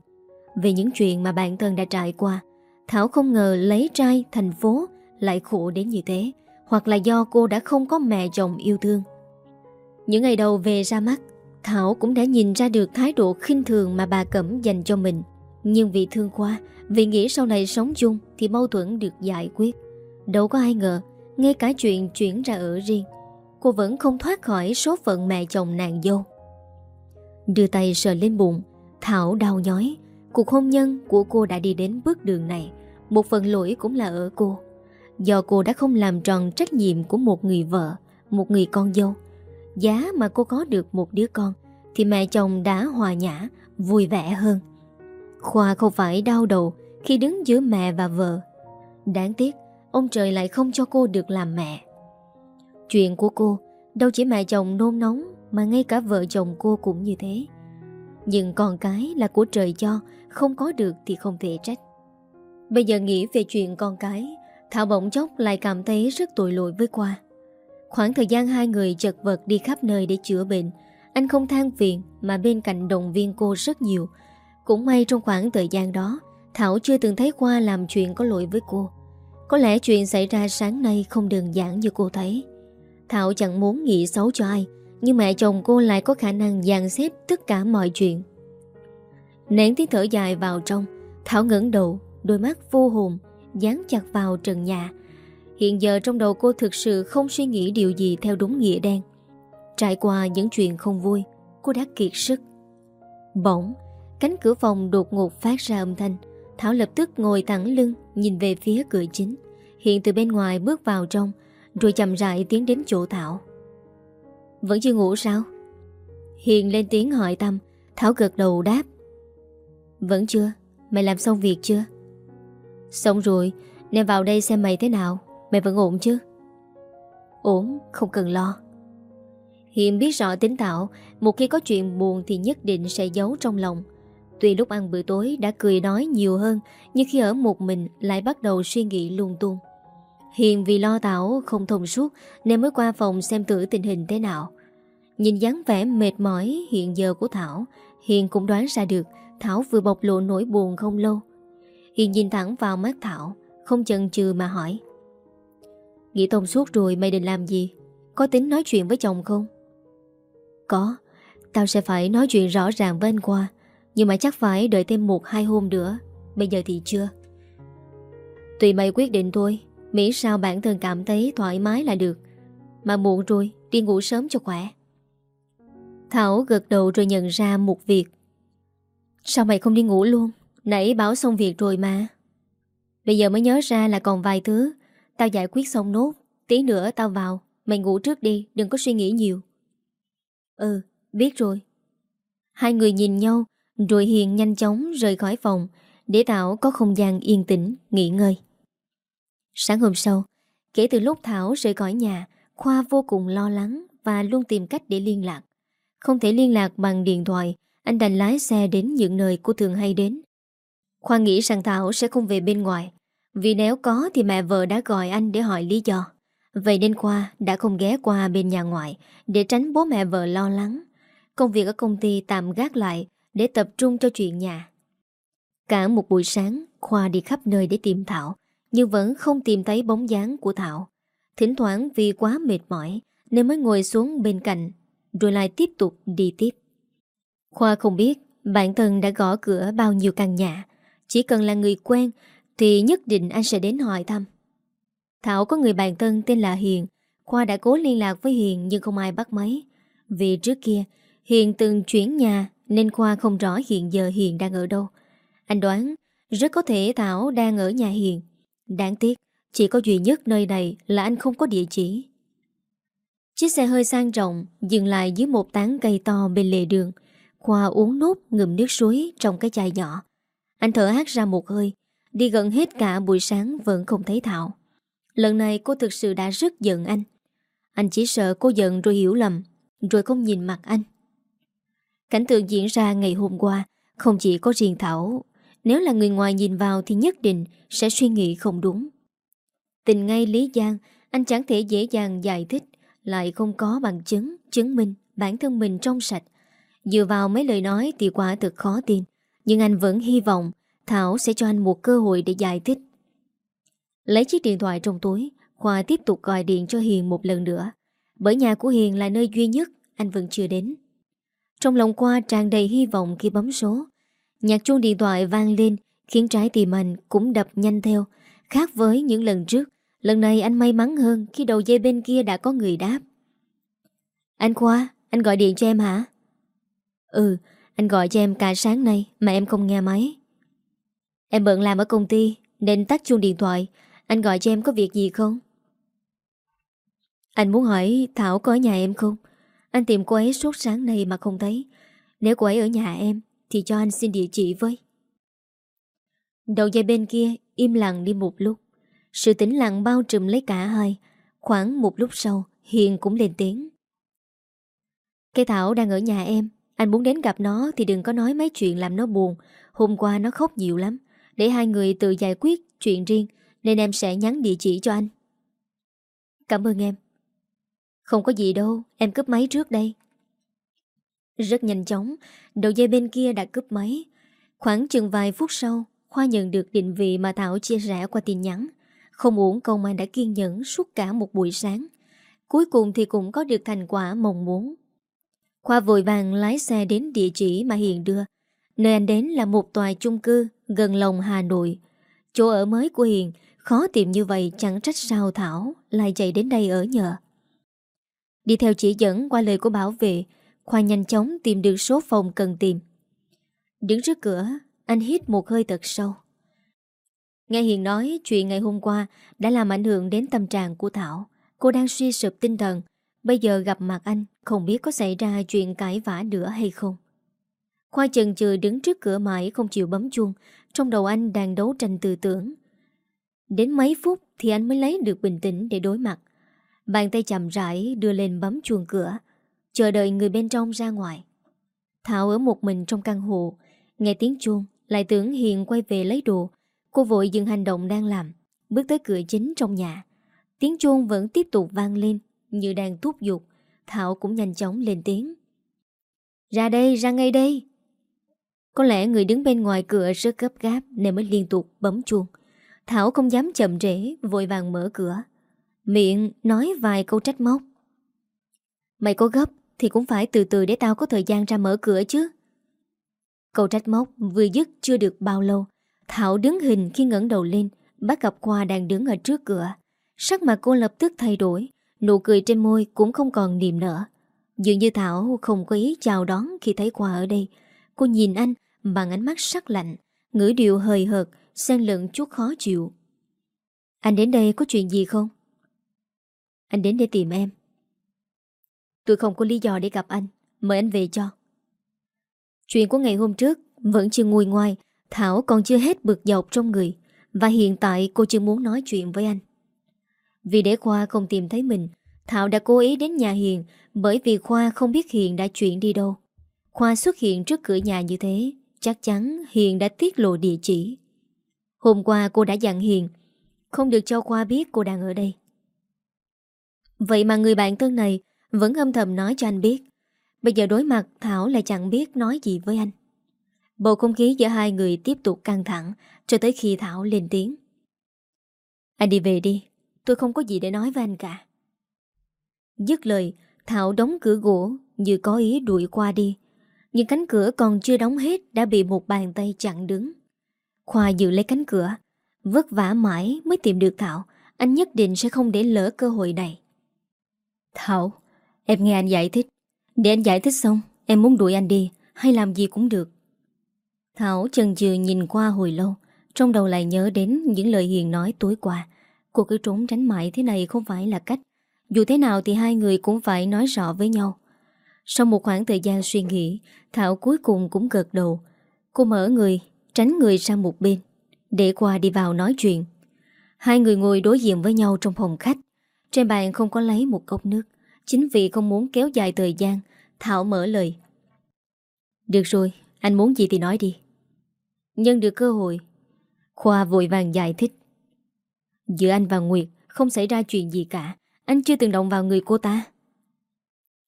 về những chuyện mà bản thân đã trải qua. Thảo không ngờ lấy trai thành phố lại khổ đến như thế, hoặc là do cô đã không có mẹ chồng yêu thương. Những ngày đầu về ra mắt, Thảo cũng đã nhìn ra được thái độ khinh thường mà bà Cẩm dành cho mình. Nhưng vì thương quá vì nghĩ sau này sống chung thì mâu thuẫn được giải quyết. Đâu có ai ngờ, ngay cả chuyện chuyển ra ở riêng, cô vẫn không thoát khỏi số phận mẹ chồng nàng dâu. Đưa tay sờ lên bụng, Thảo đau nhói. Cuộc hôn nhân của cô đã đi đến bước đường này. Một phần lỗi cũng là ở cô. Do cô đã không làm tròn trách nhiệm của một người vợ, một người con dâu. Giá mà cô có được một đứa con, thì mẹ chồng đã hòa nhã, vui vẻ hơn. Khoa không phải đau đầu khi đứng giữa mẹ và vợ. Đáng tiếc, ông trời lại không cho cô được làm mẹ. Chuyện của cô đâu chỉ mẹ chồng nôn nóng mà ngay cả vợ chồng cô cũng như thế. Nhưng con cái là của trời cho, không có được thì không thể trách. Bây giờ nghĩ về chuyện con cái, Thảo bỗng chốc lại cảm thấy rất tội lỗi với Khoa. Khoảng thời gian hai người chật vật đi khắp nơi để chữa bệnh, anh không than phiền mà bên cạnh động viên cô rất nhiều, cũng may trong khoảng thời gian đó, Thảo chưa từng thấy Khoa làm chuyện có lỗi với cô. Có lẽ chuyện xảy ra sáng nay không đơn giản như cô thấy. Thảo chẳng muốn nghĩ xấu cho ai, Nhưng mẹ chồng cô lại có khả năng dàn xếp tất cả mọi chuyện. Nén tiếng thở dài vào trong, Thảo ngẩng đầu, Đôi mắt vô hồn, Dán chặt vào trần nhà. Hiện giờ trong đầu cô thực sự không suy nghĩ điều gì theo đúng nghĩa đen. Trải qua những chuyện không vui, Cô đã kiệt sức. Bỗng Cánh cửa phòng đột ngột phát ra âm thanh. Thảo lập tức ngồi thẳng lưng, Nhìn về phía cửa chính. Hiện từ bên ngoài bước vào trong, Rồi chậm rãi tiến đến chỗ Thảo. Vẫn chưa ngủ sao? Hiền lên tiếng hỏi Tâm. Thảo gật đầu đáp. Vẫn chưa. Mày làm xong việc chưa? Xong rồi. Nên vào đây xem mày thế nào. Mày vẫn ổn chứ? Ổn, không cần lo. Hiền biết rõ tính thảo. Một khi có chuyện buồn thì nhất định sẽ giấu trong lòng. Tuy lúc ăn bữa tối đã cười nói nhiều hơn, Nhưng khi ở một mình lại bắt đầu suy nghĩ lung tung. Hiền vì lo Thảo không thông suốt, Nên mới qua phòng xem thử tình hình thế nào. Nhìn dáng vẻ mệt mỏi, hiện giờ của Thảo, Hiền cũng đoán ra được, Thảo vừa bộc lộ nỗi buồn không lâu. Hiền nhìn thẳng vào mắt Thảo, Không chần chừ mà hỏi. Nghĩ thông suốt rồi mày định làm gì? Có tính nói chuyện với chồng không? Có, Tao sẽ phải nói chuyện rõ ràng với anh qua nhưng mà chắc phải đợi thêm một hai hôm nữa. Bây giờ thì chưa. Tùy mày quyết định thôi. Miễn sao bản thân cảm thấy thoải mái là được. Mà muộn rồi, Đi ngủ sớm cho khỏe. Thảo gật đầu rồi nhận ra một việc. Sao mày không đi ngủ luôn? Nãy báo xong việc rồi mà. Bây giờ mới nhớ ra là còn vài thứ. Tao giải quyết xong nốt. Tí nữa tao vào. Mày ngủ trước đi, Đừng có suy nghĩ nhiều. Ừ biết rồi. Hai người nhìn nhau. Rồi Hiền nhanh chóng rời khỏi phòng, Để Thảo có không gian yên tĩnh, Nghỉ ngơi. Sáng hôm sau, Kể từ lúc Thảo rời khỏi nhà, Khoa vô cùng lo lắng Và luôn tìm cách để liên lạc. Không thể liên lạc bằng điện thoại, Anh đành lái xe đến những nơi cô thường hay đến. Khoa nghĩ rằng Thảo sẽ không về bên ngoài, Vì nếu có thì mẹ vợ đã gọi anh để hỏi lý do. Vậy nên Khoa đã không ghé qua bên nhà ngoại Để tránh bố mẹ vợ lo lắng. Công việc ở công ty tạm gác lại để tập trung cho chuyện nhà. Cả một buổi sáng, Khoa đi khắp nơi để tìm Thảo, Nhưng vẫn không tìm thấy bóng dáng của Thảo. Thỉnh thoảng vì quá mệt mỏi Nên mới ngồi xuống bên cạnh, Rồi lại tiếp tục đi tiếp. Khoa không biết Bản thân đã gõ cửa bao nhiêu căn nhà. Chỉ cần là người quen Thì nhất định anh sẽ đến hỏi thăm. Thảo có người bạn thân tên là Hiền. Khoa đã cố liên lạc với Hiền Nhưng không ai bắt máy. Vì trước kia, Hiền từng chuyển nhà nên Khoa không rõ hiện giờ Hiền đang ở đâu. Anh đoán, Rất có thể Thảo đang ở nhà Hiền. Đáng tiếc, Chỉ có duy nhất nơi này là anh không có địa chỉ. Chiếc xe hơi sang trọng Dừng lại dưới một tán cây to bên lề đường. Khoa uống nốt ngụm nước suối Trong cái chai nhỏ. Anh thở hát ra một hơi, Đi gần hết cả buổi sáng vẫn không thấy Thảo. Lần này cô thực sự đã rất giận anh. Anh chỉ sợ cô giận rồi hiểu lầm, Rồi không nhìn mặt anh. Cảnh tượng diễn ra ngày hôm qua, Không chỉ có riêng Thảo. Nếu là người ngoài nhìn vào thì nhất định Sẽ suy nghĩ không đúng. Tình ngay Lý Giang, Anh chẳng thể dễ dàng giải thích, Lại không có bằng chứng Chứng minh bản thân mình trong sạch. Dựa vào mấy lời nói thì quả thực khó tin, Nhưng anh vẫn hy vọng Thảo sẽ cho anh một cơ hội để giải thích. Lấy chiếc điện thoại trong túi, Khoa tiếp tục gọi điện cho Hiền một lần nữa. Bởi nhà của Hiền là nơi duy nhất Anh vẫn chưa đến. Trong lòng Khoa tràn đầy hy vọng khi bấm số. Nhạc chuông điện thoại vang lên, Khiến trái tim anh cũng đập nhanh theo. Khác với những lần trước, Lần này anh may mắn hơn Khi đầu dây bên kia đã có người đáp. Anh Khoa, Anh gọi điện cho em hả? Ừ Anh gọi cho em cả sáng nay Mà em không nghe máy. Em bận làm ở công ty, Nên tắt chuông điện thoại. Anh gọi cho em có việc gì không? Anh muốn hỏi Thảo có ở nhà em không? Anh tìm cô ấy suốt sáng nay mà không thấy. Nếu cô ấy ở nhà em, Thì cho anh xin địa chỉ với. Đầu dây bên kia, Im lặng đi một lúc. Sự tĩnh lặng bao trùm lấy cả hai. Khoảng một lúc sau, Hiền cũng lên tiếng. Cây Thảo đang ở nhà em. Anh muốn đến gặp nó thì đừng có nói mấy chuyện làm nó buồn. Hôm qua nó khóc nhiều lắm. Để hai người tự giải quyết chuyện riêng, Nên em sẽ nhắn địa chỉ cho anh. Cảm ơn em. Không có gì đâu, Em cướp máy trước đây. Rất nhanh chóng, Đầu dây bên kia đã cướp máy. Khoảng chừng vài phút sau, Khoa nhận được định vị mà Thảo chia sẻ qua tin nhắn. Không uổng công anh đã kiên nhẫn suốt cả một buổi sáng. Cuối cùng thì cũng có được thành quả mong muốn. Khoa vội vàng lái xe đến địa chỉ mà Hiền đưa. Nơi anh đến là một tòa chung cư gần lòng Hà Nội. Chỗ ở mới của Hiền, khó tìm như vậy chẳng trách sao Thảo lại chạy đến đây ở nhờ. Đi theo chỉ dẫn qua lời của bảo vệ, Khoa nhanh chóng tìm được số phòng cần tìm. Đứng trước cửa, Anh hít một hơi thật sâu. Nghe Hiền nói chuyện ngày hôm qua Đã làm ảnh hưởng đến tâm trạng của Thảo. Cô đang suy sụp tinh thần, Bây giờ gặp mặt anh, Không biết có xảy ra chuyện cãi vã nữa hay không. Khoa chần chừ đứng trước cửa mãi không chịu bấm chuông, Trong đầu anh đang đấu tranh tư tưởng. Đến mấy phút thì anh mới lấy được bình tĩnh để đối mặt. Bàn tay chậm rãi đưa lên bấm chuông cửa Chờ đợi người bên trong ra ngoài. Thảo ở một mình trong căn hộ Nghe tiếng chuông Lại tưởng Hiền quay về lấy đồ. Cô vội dừng hành động đang làm Bước tới cửa chính trong nhà. Tiếng chuông vẫn tiếp tục vang lên Như đang thúc giục. Thảo cũng nhanh chóng lên tiếng. Ra đây, ra ngay đây. Có lẽ người đứng bên ngoài cửa rất gấp gáp Nên mới liên tục bấm chuông. Thảo không dám chậm trễ Vội vàng mở cửa. Miệng nói vài câu trách móc. Mày có gấp Thì cũng phải từ từ để tao có thời gian ra mở cửa chứ. Câu trách móc vừa dứt chưa được bao lâu, Thảo đứng hình khi ngẩng đầu lên, Bắt gặp Khoa đang đứng ở trước cửa. Sắc mặt cô lập tức thay đổi, Nụ cười trên môi cũng không còn niềm nở. Dường như Thảo không có ý chào đón Khi thấy Khoa ở đây. Cô nhìn anh bằng ánh mắt sắc lạnh, Ngữ điệu hời hợt, xen lẫn chút khó chịu. Anh đến đây có chuyện gì không? Anh đến để tìm em. Tôi không có lý do để gặp anh, Mời anh về cho. Chuyện của ngày hôm trước Vẫn chưa nguôi ngoai, Thảo còn chưa hết bực dọc trong người, Và hiện tại cô chưa muốn nói chuyện với anh. Vì để Khoa không tìm thấy mình, Thảo đã cố ý đến nhà Hiền Bởi vì Khoa không biết Hiền đã chuyển đi đâu. Khoa xuất hiện trước cửa nhà như thế, Chắc chắn Hiền đã tiết lộ địa chỉ. Hôm qua cô đã dặn Hiền, Không được cho Khoa biết cô đang ở đây. Vậy mà người bạn thân này Vẫn âm thầm nói cho anh biết. Bây giờ đối mặt, Thảo lại chẳng biết nói gì với anh. Bầu không khí giữa hai người tiếp tục căng thẳng Cho tới khi Thảo lên tiếng. Anh đi về đi, Tôi không có gì để nói với anh cả. Dứt lời, Thảo đóng cửa gỗ Như có ý đuổi qua đi. Nhưng cánh cửa còn chưa đóng hết Đã bị một bàn tay chặn đứng. Khoa giữ lấy cánh cửa, Vất vả mãi mới tìm được Thảo. Anh nhất định sẽ không để lỡ cơ hội này. Thảo, Em nghe anh giải thích. Để anh giải thích xong, Em muốn đuổi anh đi, Hay làm gì cũng được. Thảo chần chừ nhìn qua hồi lâu, Trong đầu lại nhớ đến những lời Hiền nói tối qua. Cô cứ trốn tránh mãi thế này không phải là cách. Dù thế nào thì hai người cũng phải nói rõ với nhau. Sau một khoảng thời gian suy nghĩ, Thảo cuối cùng cũng gật đầu. Cô mở người, Tránh người sang một bên, Để qua đi vào nói chuyện. Hai người ngồi đối diện với nhau trong phòng khách. Trên bàn không có lấy một cốc nước. Chính vì không muốn kéo dài thời gian Thảo mở lời. Được rồi, anh muốn gì thì nói đi. Nhân được cơ hội Khoa vội vàng giải thích. Giữa anh và Nguyệt Không xảy ra chuyện gì cả. Anh chưa từng động vào người cô ta.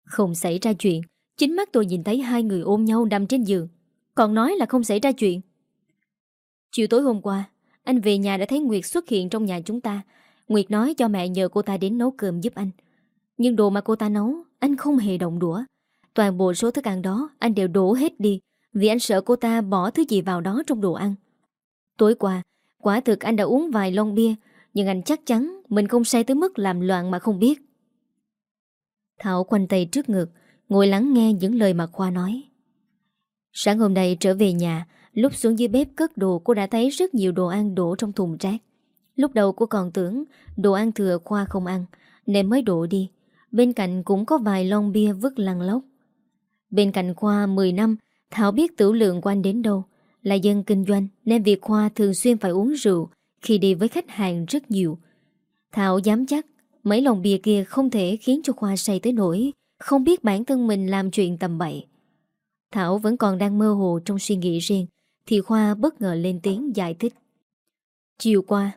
Không xảy ra chuyện. Chính mắt tôi nhìn thấy hai người ôm nhau nằm trên giường. Còn nói là không xảy ra chuyện. Chiều tối hôm qua Anh về nhà đã thấy Nguyệt xuất hiện trong nhà chúng ta. Nguyệt nói cho mẹ nhờ cô ta đến nấu cơm giúp anh. Nhưng đồ mà cô ta nấu, Anh không hề động đũa. Toàn bộ số thức ăn đó, Anh đều đổ hết đi, Vì anh sợ cô ta bỏ thứ gì vào đó trong đồ ăn. Tối qua, Quả thực anh đã uống vài lon bia, Nhưng anh chắc chắn Mình không say tới mức làm loạn mà không biết. Thảo quanh tay trước ngực, Ngồi lắng nghe những lời mà Khoa nói. Sáng hôm nay trở về nhà, Lúc xuống dưới bếp cất đồ, cô đã thấy rất nhiều đồ ăn đổ trong thùng rác. Lúc đầu cô còn tưởng đồ ăn thừa Khoa không ăn, nên mới đổ đi. Bên cạnh cũng có vài lon bia vứt lăn lóc. Bên cạnh Khoa 10 năm, Thảo biết tử lượng của anh đến đâu. Là dân kinh doanh nên việc Khoa thường xuyên phải uống rượu khi đi với khách hàng rất nhiều. Thảo dám chắc mấy lon bia kia không thể khiến cho Khoa say tới nỗi không biết bản thân mình làm chuyện tầm bậy. Thảo vẫn còn đang mơ hồ trong suy nghĩ riêng thì Khoa bất ngờ lên tiếng giải thích Chiều qua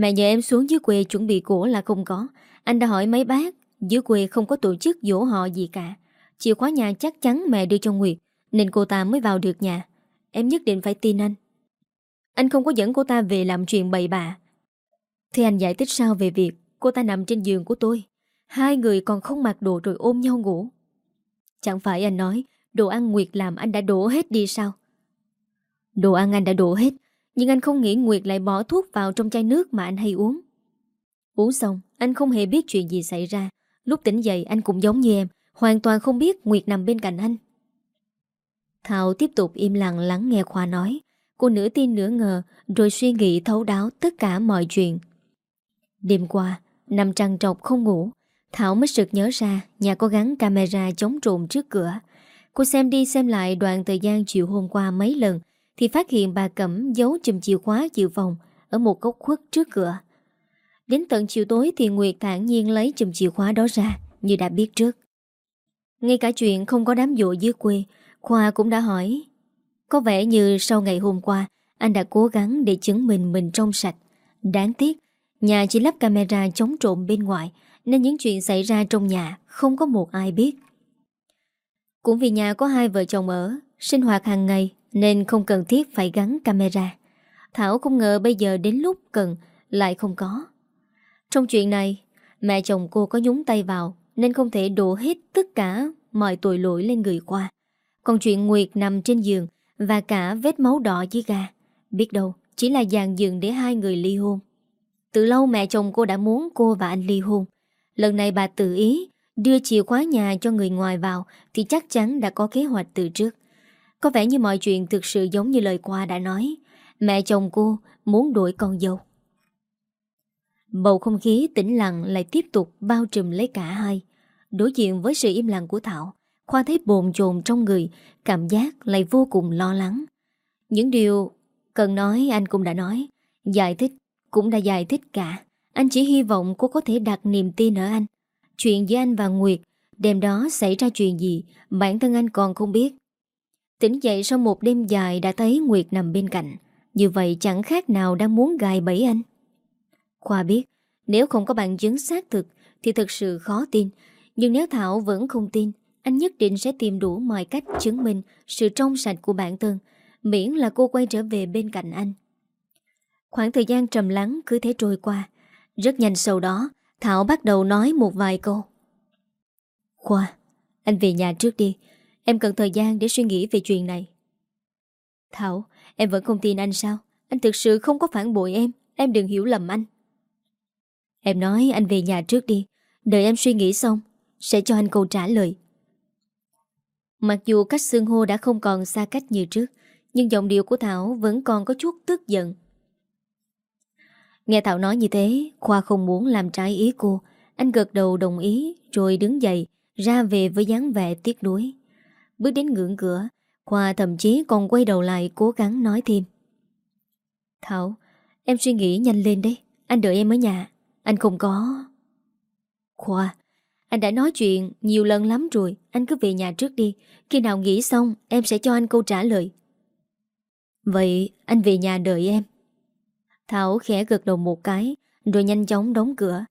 Mẹ nhờ em xuống dưới quê chuẩn bị của là không có. Anh đã hỏi mấy bác, Dưới quê không có tổ chức dỗ họ gì cả. Chìa khóa nhà chắc chắn mẹ đưa cho Nguyệt, Nên cô ta mới vào được nhà. Em nhất định phải tin anh. Anh không có dẫn cô ta về làm chuyện bậy bạ. Thì anh giải thích sao về việc Cô ta nằm trên giường của tôi. Hai người còn không mặc đồ rồi ôm nhau ngủ. Chẳng phải anh nói, Đồ ăn Nguyệt làm anh đã đổ hết đi sao? Đồ ăn anh đã đổ hết nhưng anh không nghĩ Nguyệt lại bỏ thuốc vào trong chai nước mà anh hay uống. Uống xong, Anh không hề biết chuyện gì xảy ra. Lúc tỉnh dậy, anh cũng giống như em, Hoàn toàn không biết Nguyệt nằm bên cạnh anh. Thảo tiếp tục im lặng lắng nghe Khoa nói. Cô nửa tin nửa ngờ, Rồi suy nghĩ thấu đáo tất cả mọi chuyện. Đêm qua Nằm trăng trọc không ngủ. Thảo mới sực nhớ ra Nhà có gắn camera chống trộm trước cửa. Cô xem đi xem lại đoạn thời gian chiều hôm qua mấy lần thì phát hiện bà Cẩm giấu chùm chìa khóa dự phòng Ở một góc khuất trước cửa. Đến tận chiều tối thì Nguyệt thản nhiên lấy chùm chìa khóa đó ra, Như đã biết trước. Ngay cả chuyện không có đám dỗ dưới quê, Khoa cũng đã hỏi, Có vẻ như sau ngày hôm qua, Anh đã cố gắng để chứng minh mình trong sạch. Đáng tiếc, Nhà chỉ lắp camera chống trộm bên ngoài, Nên những chuyện xảy ra trong nhà Không có một ai biết. Cũng vì nhà có hai vợ chồng ở, Sinh hoạt hàng ngày nên không cần thiết phải gắn camera. Thảo không ngờ bây giờ đến lúc cần, Lại không có. Trong chuyện này, Mẹ chồng cô có nhúng tay vào, Nên không thể đổ hết tất cả Mọi tội lỗi lên người qua. Còn chuyện Nguyệt nằm trên giường Và cả vết máu đỏ dưới ga. Biết đâu, chỉ là dàn dựng để hai người ly hôn. Từ lâu mẹ chồng cô đã muốn cô và anh ly hôn. Lần này bà tự ý đưa chìa khóa nhà cho người ngoài vào thì chắc chắn đã có kế hoạch từ trước. Có vẻ như mọi chuyện thực sự giống như lời qua đã nói. Mẹ chồng cô muốn đuổi con dâu. Bầu không khí tĩnh lặng lại tiếp tục bao trùm lấy cả hai. Đối diện với sự im lặng của Thảo, Khoa thấy bồn chồn trong người, cảm giác lại vô cùng lo lắng. Những điều cần nói anh cũng đã nói, giải thích cũng đã giải thích cả. Anh chỉ hy vọng cô có thể đặt niềm tin ở anh. Chuyện với anh và Nguyệt, đêm đó xảy ra chuyện gì, bản thân anh còn không biết. Tỉnh dậy sau một đêm dài đã thấy Nguyệt nằm bên cạnh. Như vậy chẳng khác nào đang muốn gài bẫy anh. Khoa biết, nếu không có bằng chứng xác thực thì thật sự khó tin. Nhưng nếu Thảo vẫn không tin, anh nhất định sẽ tìm đủ mọi cách chứng minh sự trong sạch của bản thân, miễn là cô quay trở về bên cạnh anh. Khoảng thời gian trầm lắng cứ thế trôi qua Rất nhanh sau đó Thảo bắt đầu nói một vài câu Khoa Anh về nhà trước đi Em cần thời gian để suy nghĩ về chuyện này. Thảo Em vẫn không tin anh sao? Anh thực sự không có phản bội em. Em đừng hiểu lầm anh. Em nói anh về nhà trước đi. Đợi em suy nghĩ xong Sẽ cho anh câu trả lời. Mặc dù cách xương hô đã không còn xa cách như trước Nhưng giọng điệu của Thảo vẫn còn có chút tức giận. Nghe Thảo nói như thế, Khoa không muốn làm trái ý cô. Anh gật đầu đồng ý, rồi đứng dậy, ra về với dáng vẻ tiếc nuối. Bước đến ngưỡng cửa, Khoa thậm chí còn quay đầu lại cố gắng nói thêm. Thảo, em suy nghĩ nhanh lên đấy. Anh đợi em ở nhà. Anh không có... Khoa, anh đã nói chuyện nhiều lần lắm rồi. Anh cứ về nhà trước đi. Khi nào nghỉ xong, em sẽ cho anh câu trả lời. Vậy anh về nhà đợi em. Thảo khẽ gật đầu một cái Rồi nhanh chóng đóng cửa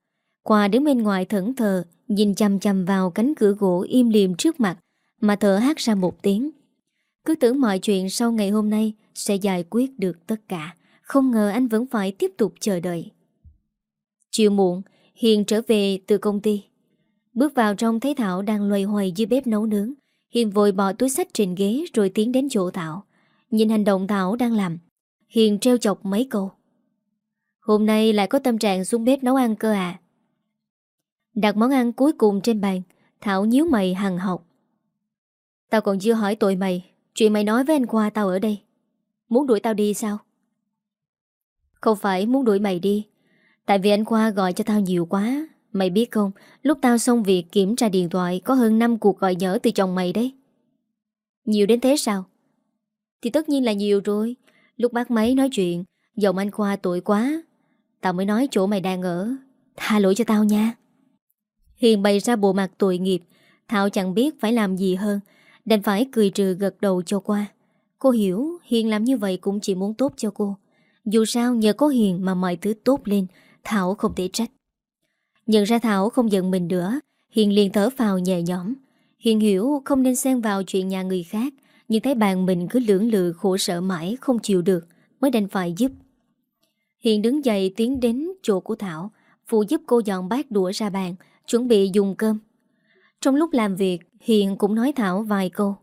Khoa đứng bên ngoài thẫn thờ Nhìn chăm chăm vào cánh cửa gỗ im liềm trước mặt mà thở hát ra một tiếng. Cứ tưởng mọi chuyện sau ngày hôm nay Sẽ giải quyết được tất cả. Không ngờ anh vẫn phải tiếp tục chờ đợi. Chiều muộn, Hiền trở về từ công ty. Bước vào trong thấy Thảo đang loay hoay dưới bếp nấu nướng. Hiền vội bỏ túi sách trên ghế Rồi tiến đến chỗ Thảo. Nhìn hành động Thảo đang làm, Hiền treo chọc mấy câu. Hôm nay lại có tâm trạng xuống bếp nấu ăn cơ à? Đặt món ăn cuối cùng trên bàn, Thảo nhíu mày hằng học. Tao còn chưa hỏi tội mày, Chuyện mày nói với anh Khoa tao ở đây. Muốn đuổi tao đi sao? Không phải muốn đuổi mày đi, Tại vì anh Khoa gọi cho tao nhiều quá. Mày biết không, Lúc tao xong việc kiểm tra điện thoại, Có hơn 5 cuộc gọi nhớ từ chồng mày đấy. Nhiều đến thế sao? Thì tất nhiên là nhiều rồi. Lúc bác máy nói chuyện, Giọng anh Khoa tội quá. Tao mới nói chỗ mày đang ở. Tha lỗi cho tao nha. Hiền bày ra bộ mặt tội nghiệp. Thảo chẳng biết phải làm gì hơn. Đành phải cười trừ gật đầu cho qua. Cô hiểu Hiền làm như vậy cũng chỉ muốn tốt cho cô. Dù sao nhờ có Hiền mà mọi thứ tốt lên, Thảo không thể trách. Nhận ra Thảo không giận mình nữa, Hiền liền thở vào nhẹ nhõm. Hiền hiểu không nên xen vào chuyện nhà người khác, Nhưng thấy bạn mình cứ lưỡng lự, khổ sở mãi Không chịu được, Mới đành phải giúp. Hiền đứng dậy tiến đến chỗ của Thảo, Phụ giúp cô dọn bát đũa ra bàn, Chuẩn bị dùng cơm. Trong lúc làm việc, Hiền cũng nói Thảo vài câu.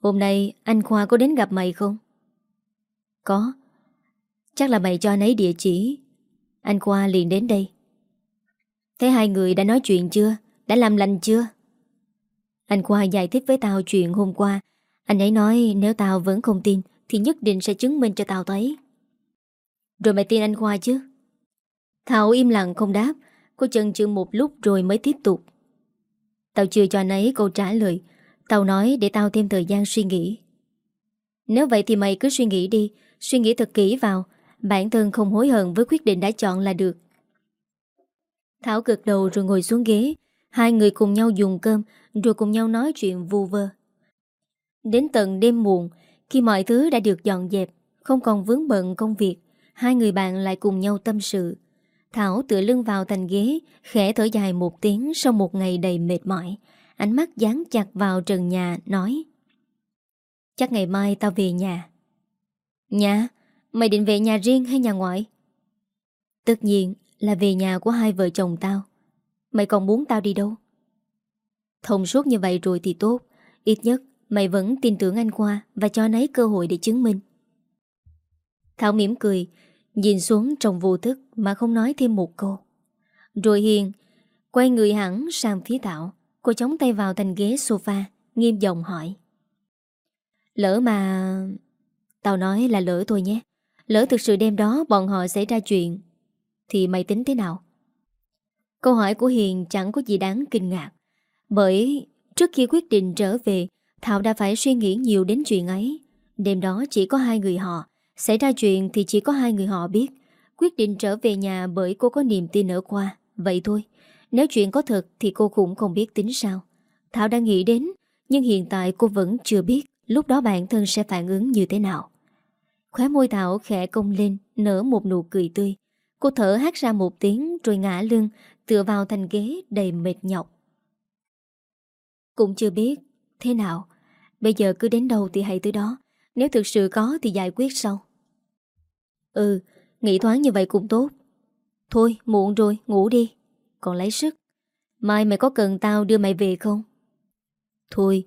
Hôm nay anh Khoa có đến gặp mày không? Có. Chắc là mày cho anh ấy địa chỉ. Anh Khoa liền đến đây. Thế hai người đã nói chuyện chưa? Đã làm lành chưa? Anh Khoa giải thích với tao chuyện hôm qua. Anh ấy nói nếu tao vẫn không tin, Thì nhất định sẽ chứng minh cho tao thấy. Rồi mày tin anh Khoa chứ? Thảo im lặng không đáp. Cô chần chừ một lúc rồi mới tiếp tục. Tao chưa cho anh ấy câu trả lời. Tao nói để tao thêm thời gian suy nghĩ. Nếu vậy thì mày cứ suy nghĩ đi. Suy nghĩ thật kỹ vào. Bản thân không hối hận với quyết định đã chọn là được. Thảo cực đầu rồi ngồi xuống ghế. Hai người cùng nhau dùng cơm, Rồi cùng nhau nói chuyện vu vơ. Đến tận đêm muộn, Khi mọi thứ đã được dọn dẹp, Không còn vướng bận công việc, Hai người bạn lại cùng nhau tâm sự. Thảo tựa lưng vào thành ghế, Khẽ thở dài một tiếng Sau một ngày đầy mệt mỏi Ánh mắt dán chặt vào trần nhà, Nói, Chắc ngày mai tao về nhà Nhà? Mày định về nhà riêng hay nhà ngoại? Tất nhiên là về nhà của hai vợ chồng tao Mày còn muốn tao đi đâu? Thông suốt như vậy rồi thì tốt Ít nhất mày vẫn tin tưởng anh Khoa Và cho nấy cơ hội để chứng minh Thảo mỉm cười Nhìn xuống trong vô thức Mà không nói thêm một câu. Rồi Hiền Quay người hẳn sang phía Thảo. Cô chống tay vào thành ghế sofa, Nghiêm giọng hỏi. Lỡ mà Tao nói là lỡ thôi nhé. Lỡ thực sự đêm đó bọn họ xảy ra chuyện, Thì mày tính thế nào? Câu hỏi của Hiền chẳng có gì đáng kinh ngạc, Bởi trước khi quyết định trở về, Thảo đã phải suy nghĩ nhiều đến chuyện ấy. Đêm đó chỉ có hai người họ Xảy ra chuyện thì chỉ có hai người họ biết. Quyết định trở về nhà bởi cô có niềm tin ở qua Vậy thôi, Nếu chuyện có thật thì cô cũng không biết tính sao. Thảo đang nghĩ đến, Nhưng hiện tại cô vẫn chưa biết Lúc đó bản thân sẽ phản ứng như thế nào. Khóe môi Thảo khẽ cong lên, Nở một nụ cười tươi. Cô thở hát ra một tiếng rồi ngã lưng, Tựa vào thành ghế đầy mệt nhọc. Cũng chưa biết, Thế nào? Bây giờ cứ đến đâu thì hãy tới đó. Nếu thực sự có thì giải quyết sau. Ừ Nghĩ thoáng như vậy cũng tốt. Thôi, muộn rồi, ngủ đi. Còn lấy sức. Mai mày có cần tao đưa mày về không? Thôi,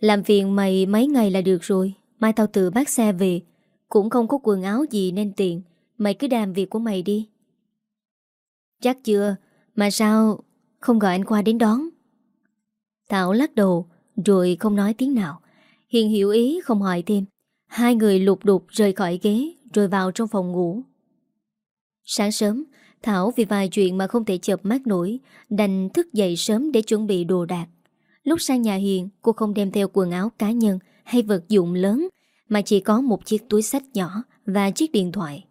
Làm phiền mày mấy ngày là được rồi. Mai tao tự bắt xe về. Cũng không có quần áo gì nên tiện. Mày cứ đàm việc của mày đi. Chắc chưa? Mà sao không gọi anh qua đến đón? Thảo lắc đầu, Rồi không nói tiếng nào. Hiền hiểu ý, không hỏi thêm. Hai người lục đục rời khỏi ghế. Rồi vào trong phòng ngủ. Sáng sớm, Thảo vì vài chuyện mà không thể chợp mắt nổi, Đành thức dậy sớm để chuẩn bị đồ đạc. Lúc sang nhà Hiền, Cô không đem theo quần áo cá nhân Hay vật dụng lớn, Mà chỉ có một chiếc túi sách nhỏ Và chiếc điện thoại.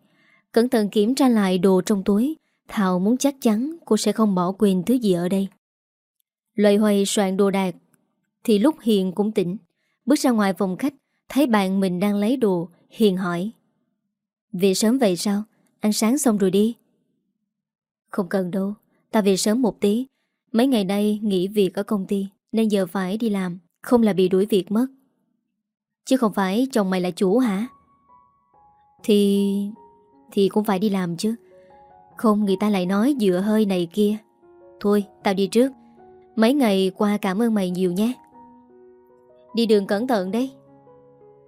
Cẩn thận kiểm tra lại đồ trong túi, Thảo muốn chắc chắn cô sẽ không bỏ quên thứ gì ở đây. Lời hoài soạn đồ đạc, Thì lúc Hiền cũng tỉnh. Bước ra ngoài phòng khách, Thấy bạn mình đang lấy đồ, Hiền hỏi về sớm vậy sao? Ăn sáng xong rồi đi. Không cần đâu, Ta về sớm một tí. Mấy ngày nay nghỉ việc ở công ty, Nên giờ phải đi làm, Không là bị đuổi việc mất. Chứ không phải chồng mày là chủ hả? Thì Thì cũng phải đi làm chứ. Không, người ta lại nói dựa hơi này kia. Thôi, tao đi trước. Mấy ngày qua cảm ơn mày nhiều nhé. Đi đường cẩn thận đấy.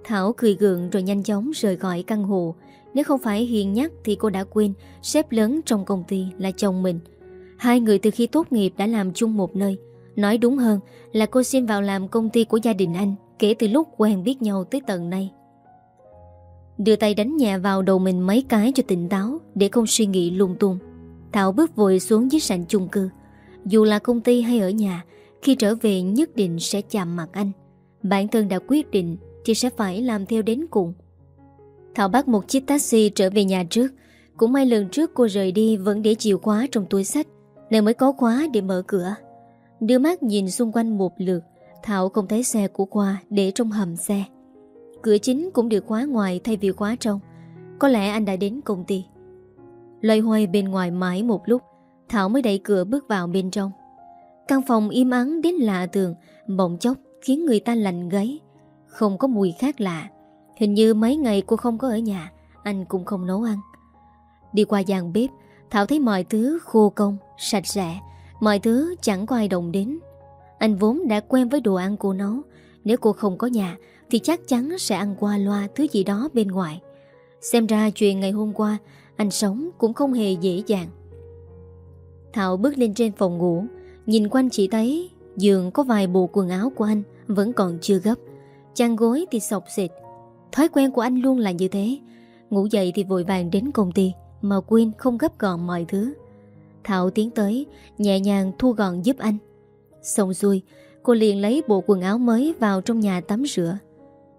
Thảo cười gượng rồi nhanh chóng rời khỏi căn hộ. Nếu không phải hiền nhắc thì cô đã quên, Sếp lớn trong công ty là chồng mình. Hai người từ khi tốt nghiệp đã làm chung một nơi. Nói đúng hơn là cô xin vào làm công ty của gia đình anh Kể từ lúc quen biết nhau tới tận nay. Đưa tay đánh nhẹ vào đầu mình mấy cái cho tỉnh táo Để không suy nghĩ lung tung. Thảo bước vội xuống dưới sảnh chung cư. Dù là công ty hay ở nhà, Khi trở về nhất định sẽ chạm mặt anh. Bản thân đã quyết định Thì sẽ phải làm theo đến cùng. Thảo bắt một chiếc taxi trở về nhà trước. Cũng may lần trước cô rời đi Vẫn để chìa khóa trong túi sách, Nên mới có khóa để mở cửa. Đưa mắt nhìn xung quanh một lượt, Thảo không thấy xe của Khoa để trong hầm xe. Cửa chính cũng được khóa ngoài thay vì khóa trong. Có lẽ anh đã đến công ty. Loay hoay bên ngoài mãi một lúc, Thảo mới đẩy cửa bước vào bên trong. Căn phòng im ắng đến lạ tường Bỗng chốc khiến người ta lạnh gáy. Không có mùi khác lạ Hình như mấy ngày cô không có ở nhà Anh cũng không nấu ăn. Đi qua gian bếp Thảo thấy mọi thứ khô công, sạch sẽ Mọi thứ chẳng có ai động đến. Anh vốn đã quen với đồ ăn cô nấu Nếu cô không có nhà Thì chắc chắn sẽ ăn qua loa thứ gì đó bên ngoài. Xem ra chuyện ngày hôm qua Anh sống cũng không hề dễ dàng. Thảo bước lên trên phòng ngủ Nhìn quanh chỉ thấy Giường có vài bộ quần áo của anh Vẫn còn chưa gấp. Chăn gối thì sọc xịt Thói quen của anh luôn là như thế. Ngủ dậy thì vội vàng đến công ty, Mà quên không gấp gọn mọi thứ. Thảo tiến tới, Nhẹ nhàng thu gọn giúp anh. Xong xuôi, Cô liền lấy bộ quần áo mới vào trong nhà tắm rửa.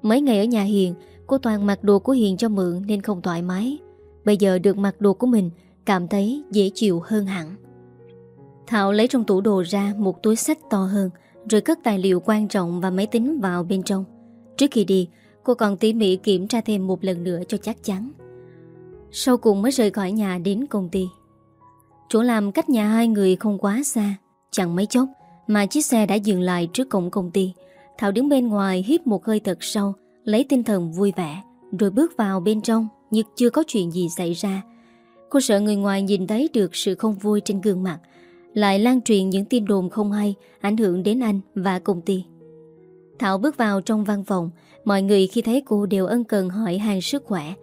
Mấy ngày ở nhà Hiền, Cô toàn mặc đồ của Hiền cho mượn nên không thoải mái. Bây giờ được mặc đồ của mình, Cảm thấy dễ chịu hơn hẳn. Thảo lấy trong tủ đồ ra một túi sách to hơn, Rồi cất tài liệu quan trọng và máy tính vào bên trong. Trước khi đi Cô còn tỉ mỉ kiểm tra thêm một lần nữa cho chắc chắn. Sau cùng mới rời khỏi nhà đến công ty. Chỗ làm cách nhà hai người không quá xa, Chẳng mấy chốc Mà chiếc xe đã dừng lại trước cổng công ty. Thảo đứng bên ngoài hít một hơi thật sâu, Lấy tinh thần vui vẻ, Rồi bước vào bên trong, Nhưng chưa có chuyện gì xảy ra. Cô sợ người ngoài nhìn thấy được sự không vui trên gương mặt, Lại lan truyền những tin đồn không hay Ảnh hưởng đến anh và công ty. Thảo bước vào trong văn phòng Mọi người khi thấy cô đều ân cần hỏi hàng sức khỏe.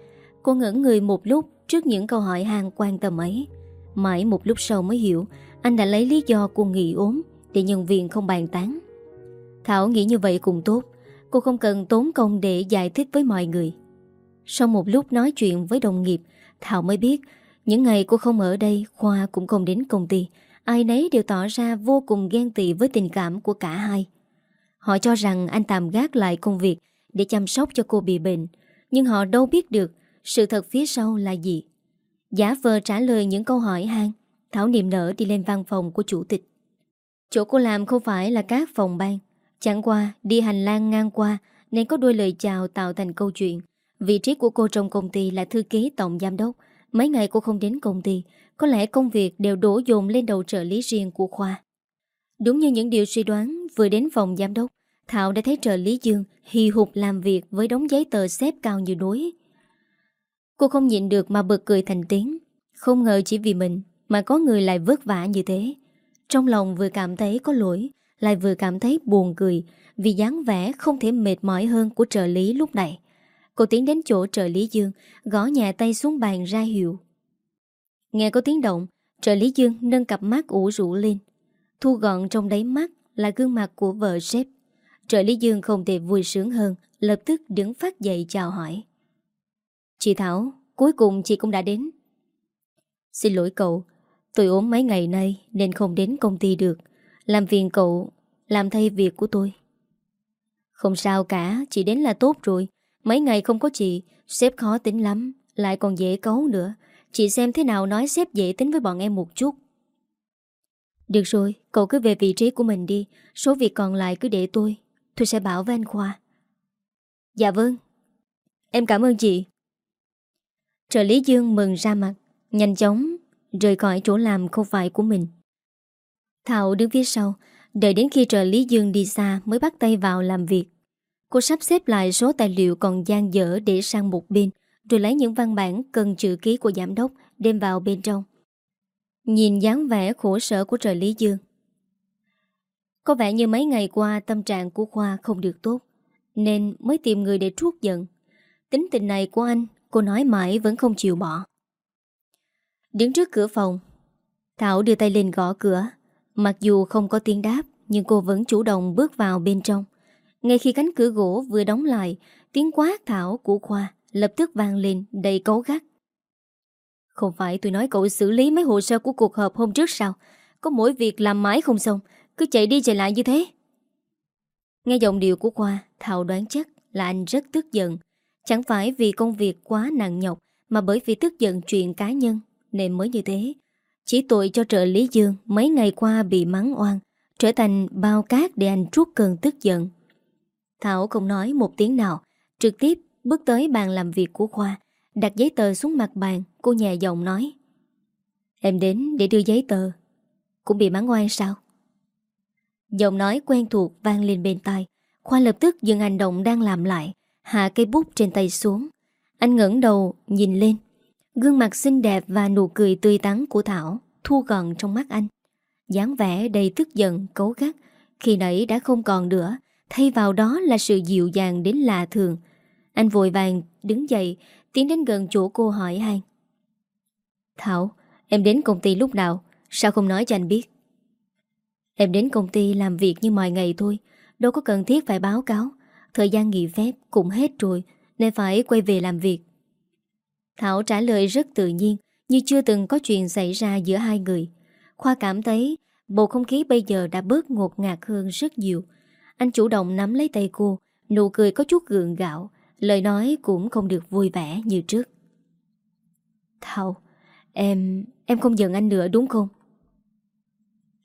Cô ngẩn người một lúc trước những câu hỏi hàng quan tâm ấy. Mãi một lúc sau mới hiểu, Anh đã lấy lý do cô nghỉ ốm Để nhân viên không bàn tán. Thảo nghĩ như vậy cũng tốt, Cô không cần tốn công để giải thích với mọi người. Sau một lúc nói chuyện với đồng nghiệp, Thảo mới biết, Những ngày cô không ở đây, Khoa cũng không đến công ty. Ai nấy đều tỏ ra vô cùng ghen tị với tình cảm của cả hai. Họ cho rằng anh tạm gác lại công việc để chăm sóc cho cô bị bệnh. Nhưng họ đâu biết được Sự thật phía sau là gì. Giả vờ trả lời những câu hỏi hang Thảo niềm nở đi lên văn phòng của chủ tịch. Chỗ cô làm không phải là các phòng ban. Chẳng qua, đi hành lang ngang qua, Nên có đôi lời chào tạo thành câu chuyện. Vị trí của cô trong công ty là thư ký tổng giám đốc. Mấy ngày cô không đến công ty, Có lẽ công việc đều đổ dồn lên đầu trợ lý riêng của Khoa. Đúng như những điều suy đoán, Vừa đến phòng giám đốc Thảo đã thấy trợ lý Dương hì hụt làm việc với đống giấy tờ xếp cao như núi. Cô không nhịn được mà bật cười thành tiếng. Không ngờ chỉ vì mình Mà có người lại vất vả như thế. Trong lòng vừa cảm thấy có lỗi, Lại vừa cảm thấy buồn cười Vì dáng vẻ không thể mệt mỏi hơn Của trợ lý lúc này. Cô tiến đến chỗ trợ lý Dương, Gõ nhẹ tay xuống bàn ra hiệu. Nghe có tiếng động, Trợ lý Dương nâng cặp mắt ủ rũ lên. Thu gọn trong đáy mắt Là gương mặt của vợ sếp. Trợ lý Dương không thể vui sướng hơn Lập tức đứng phát dậy chào hỏi Chị Thảo, cuối cùng chị cũng đã đến. Xin lỗi cậu, tôi ốm mấy ngày nay nên không đến công ty được. Làm phiền cậu làm thay việc của tôi. Không sao cả, chị đến là tốt rồi. Mấy ngày không có chị, sếp khó tính lắm, lại còn dễ cấu nữa. Chị xem thế nào nói sếp dễ tính với bọn em một chút. Được rồi, cậu cứ về vị trí của mình đi, số việc còn lại cứ để tôi. Tôi sẽ bảo với anh Khoa. Dạ vâng. Em cảm ơn chị. Trợ lý Dương mừng ra mặt, Nhanh chóng Rời khỏi chỗ làm không phải của mình Thảo đứng phía sau, Đợi đến khi trợ lý Dương đi xa Mới bắt tay vào làm việc Cô sắp xếp lại số tài liệu còn gian dở Để sang một bên, Rồi lấy những văn bản cần chữ ký của giám đốc Đem vào bên trong Nhìn dáng vẻ khổ sở của trợ lý Dương có vẻ như mấy ngày qua Tâm trạng của Khoa không được tốt, Nên mới tìm người để trút giận. Tính tình này của anh, Cô nói mãi vẫn không chịu bỏ. Đứng trước cửa phòng, Thảo đưa tay lên gõ cửa. Mặc dù không có tiếng đáp, Nhưng cô vẫn chủ động bước vào bên trong. Ngay khi cánh cửa gỗ vừa đóng lại, Tiếng quát Thảo của Khoa Lập tức vang lên đầy cấu gắt. Không phải tôi nói cậu xử lý mấy hồ sơ của cuộc họp hôm trước sao? Có mỗi việc làm mãi không xong cứ chạy đi chạy lại như thế. Nghe giọng điệu của Khoa, Thảo đoán chắc là anh rất tức giận. Chẳng phải vì công việc quá nặng nhọc Mà bởi vì tức giận chuyện cá nhân Nên mới như thế. Chỉ tội cho trợ lý Dương Mấy ngày qua bị mắng oan, Trở thành bao cát để anh trút cơn tức giận. Thảo không nói một tiếng nào, Trực tiếp bước tới bàn làm việc của Khoa, Đặt giấy tờ xuống mặt bàn, Cô nhẹ giọng nói. Em đến để đưa giấy tờ. Cũng bị mắng oan sao? Giọng nói quen thuộc vang lên bên tai. Khoa lập tức dừng hành động đang làm lại Hạ cây bút trên tay xuống. Anh ngẩng đầu nhìn lên. Gương mặt xinh đẹp và nụ cười tươi tắn của Thảo Thu gọn trong mắt anh. Dáng vẻ đầy tức giận, cấu gắt. Khi nãy đã không còn nữa Thay vào đó là sự dịu dàng đến lạ thường. Anh vội vàng đứng dậy Tiến đến gần chỗ cô hỏi han. Thảo Em đến công ty lúc nào? Sao không nói cho anh biết? Em đến công ty làm việc như mọi ngày thôi, Đâu có cần thiết phải báo cáo. Thời gian nghỉ phép cũng hết rồi, Nên phải quay về làm việc. Thảo trả lời rất tự nhiên, Như chưa từng có chuyện xảy ra giữa hai người. Khoa cảm thấy Bầu không khí bây giờ đã bớt ngột ngạt hơn rất nhiều. Anh chủ động nắm lấy tay cô, Nụ cười có chút gượng gạo, Lời nói cũng không được vui vẻ như trước. Thảo, Em... em không giận anh nữa đúng không?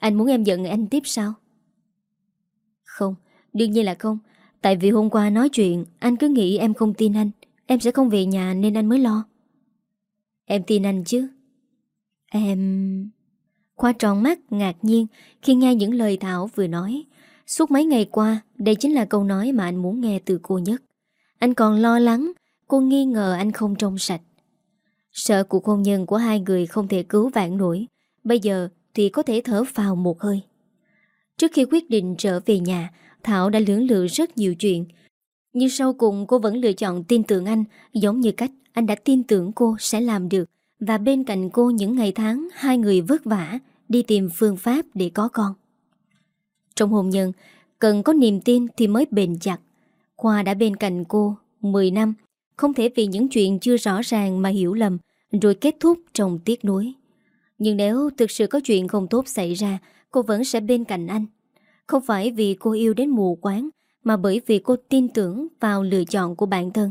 Anh muốn em giận anh tiếp sao? Không, đương nhiên là không. Tại vì hôm qua nói chuyện Anh cứ nghĩ em không tin anh. Em sẽ không về nhà nên anh mới lo. Em tin anh chứ? Em... Khoa tròn mắt ngạc nhiên Khi nghe những lời Thảo vừa nói. Suốt mấy ngày qua Đây chính là câu nói mà anh muốn nghe từ cô nhất. Anh còn lo lắng Cô nghi ngờ anh không trong sạch. Sợ cuộc hôn nhân của hai người không thể cứu vãn nổi. Bây giờ thì có thể thở vào một hơi. Trước khi quyết định trở về nhà, Thảo đã lưỡng lự rất nhiều chuyện. Nhưng sau cùng cô vẫn lựa chọn tin tưởng anh, Giống như cách anh đã tin tưởng cô sẽ làm được. Và bên cạnh cô những ngày tháng, Hai người vất vả, Đi tìm phương pháp để có con. Trong hôn nhân, Cần có niềm tin thì mới bền chặt. Khoa đã bên cạnh cô 10 năm, Không thể vì những chuyện chưa rõ ràng mà hiểu lầm, Rồi kết thúc trong tiếc nuối. Nhưng nếu thực sự có chuyện không tốt xảy ra, Cô vẫn sẽ bên cạnh anh. Không phải vì cô yêu đến mù quáng, Mà bởi vì cô tin tưởng vào lựa chọn của bản thân.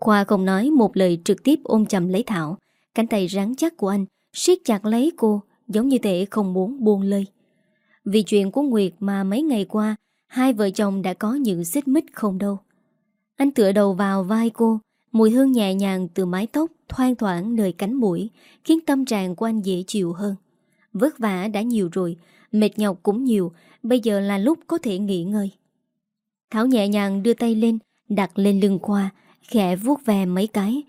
Khoa không nói một lời trực tiếp ôm chầm lấy Thảo. Cánh tay rắn chắc của anh siết chặt lấy cô, Giống như thể không muốn buông lơi. Vì chuyện của Nguyệt mà mấy ngày qua, Hai vợ chồng đã có những xích mích không đâu. Anh tựa đầu vào vai cô Mùi hương nhẹ nhàng từ mái tóc Thoang thoảng nơi cánh mũi, Khiến tâm trạng của anh dễ chịu hơn. Vất vả đã nhiều rồi, Mệt nhọc cũng nhiều, Bây giờ là lúc có thể nghỉ ngơi. Thảo nhẹ nhàng đưa tay lên, Đặt lên lưng Khoa, Khẽ vuốt về mấy cái.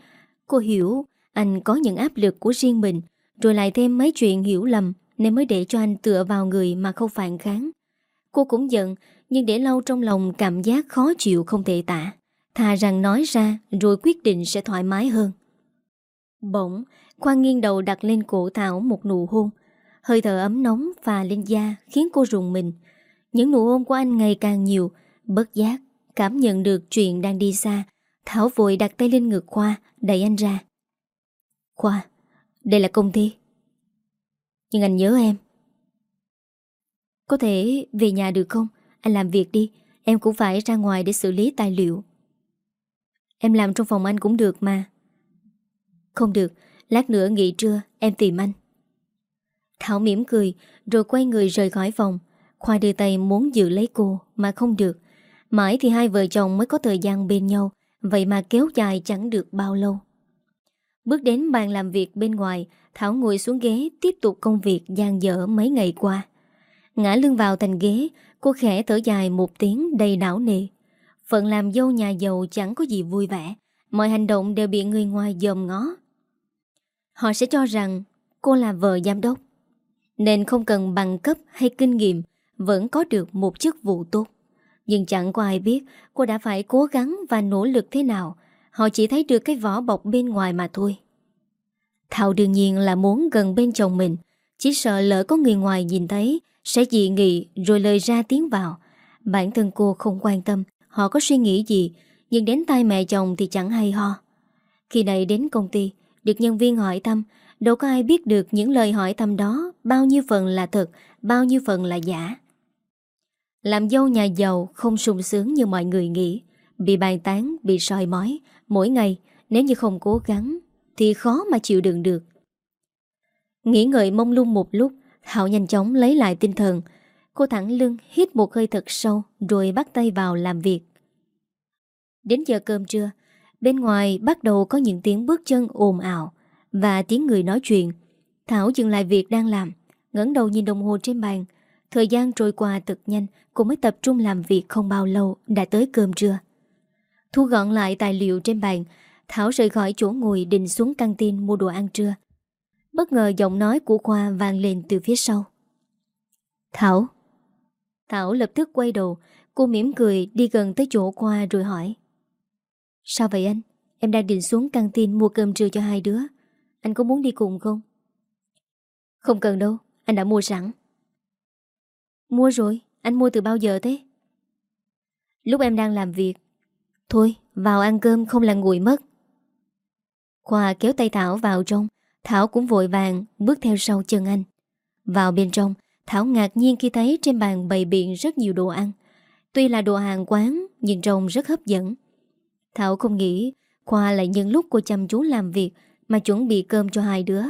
Cô hiểu, anh có những áp lực của riêng mình, Rồi lại thêm mấy chuyện hiểu lầm Nên mới để cho anh tựa vào người mà không phản kháng. Cô cũng giận, Nhưng để lâu trong lòng cảm giác khó chịu không thể tả. Thà rằng nói ra, Rồi quyết định sẽ thoải mái hơn. Bỗng Khoan nghiêng đầu đặt lên cổ Thảo một nụ hôn. Hơi thở ấm nóng và lên da, Khiến cô rùng mình. Những nụ hôn của anh ngày càng nhiều Bất giác, Cảm nhận được chuyện đang đi xa. Thảo vội đặt tay lên ngực Khoa, Đẩy anh ra. Khoa, Đây là công ty. Nhưng anh nhớ em. Có thể về nhà được không? Anh làm việc đi, Em cũng phải ra ngoài để xử lý tài liệu. Em làm trong phòng anh cũng được mà. Không được, Lát nữa nghỉ trưa em tìm anh. Thảo mỉm cười, Rồi quay người rời khỏi phòng. Khoa đưa tay muốn giữ lấy cô, Mà không được. Mãi thì hai vợ chồng mới có thời gian bên nhau, Vậy mà kéo dài chẳng được bao lâu. Bước đến bàn làm việc bên ngoài, Thảo ngồi xuống ghế Tiếp tục công việc gian dở mấy ngày qua. Ngã lưng vào thành ghế, Cô khẽ thở dài một tiếng đầy não nề. Phận làm dâu nhà giàu chẳng có gì vui vẻ Mọi hành động đều bị người ngoài dòm ngó Họ sẽ cho rằng Cô là vợ giám đốc, Nên không cần bằng cấp hay kinh nghiệm, Vẫn có được một chức vụ tốt nhưng chẳng có ai biết cô đã phải cố gắng và nỗ lực thế nào. Họ chỉ thấy được cái vỏ bọc bên ngoài mà thôi. Thảo đương nhiên là muốn gần bên chồng mình. Chỉ sợ lỡ có người ngoài nhìn thấy, sẽ dị nghị rồi lời ra tiếng vào. Bản thân cô không quan tâm họ có suy nghĩ gì nhưng đến tay mẹ chồng thì chẳng hay ho. Khi này đến công ty được nhân viên hỏi thăm đâu có ai biết được những lời hỏi thăm đó bao nhiêu phần là thật bao nhiêu phần là giả. Làm dâu nhà giàu không sung sướng như mọi người nghĩ Bị bàn tán, bị soi mói Mỗi ngày nếu như không cố gắng Thì khó mà chịu đựng được Nghĩ ngợi mông lung một lúc Thảo nhanh chóng lấy lại tinh thần Cô thẳng lưng hít một hơi thật sâu, Rồi bắt tay vào làm việc. Đến giờ cơm trưa, Bên ngoài bắt đầu có những tiếng bước chân ồn ào Và tiếng người nói chuyện. Thảo dừng lại việc đang làm, ngẩng đầu nhìn đồng hồ trên bàn. Thời gian trôi qua thật nhanh, Cô mới tập trung làm việc không bao lâu, Đã tới cơm trưa. Thu gọn lại tài liệu trên bàn, Thảo rời khỏi chỗ ngồi định xuống căng tin mua đồ ăn trưa. Bất ngờ giọng nói của Khoa vang lên từ phía sau. Thảo Thảo lập tức quay đầu Cô mỉm cười đi gần tới chỗ Khoa rồi hỏi Sao vậy anh? Em đang định xuống căng tin mua cơm trưa cho hai đứa Anh có muốn đi cùng không? Không cần đâu Anh đã mua sẵn Mua rồi, anh mua từ bao giờ thế? Lúc em đang làm việc Thôi, vào ăn cơm không là nguội mất Khoa kéo tay Thảo vào trong Thảo cũng vội vàng bước theo sau chân anh Vào bên trong Thảo ngạc nhiên khi thấy trên bàn bày biện rất nhiều đồ ăn. Tuy là đồ hàng quán nhưng trông rất hấp dẫn. Thảo không nghĩ Khoa lại nhân lúc cô chăm chú làm việc mà chuẩn bị cơm cho hai đứa.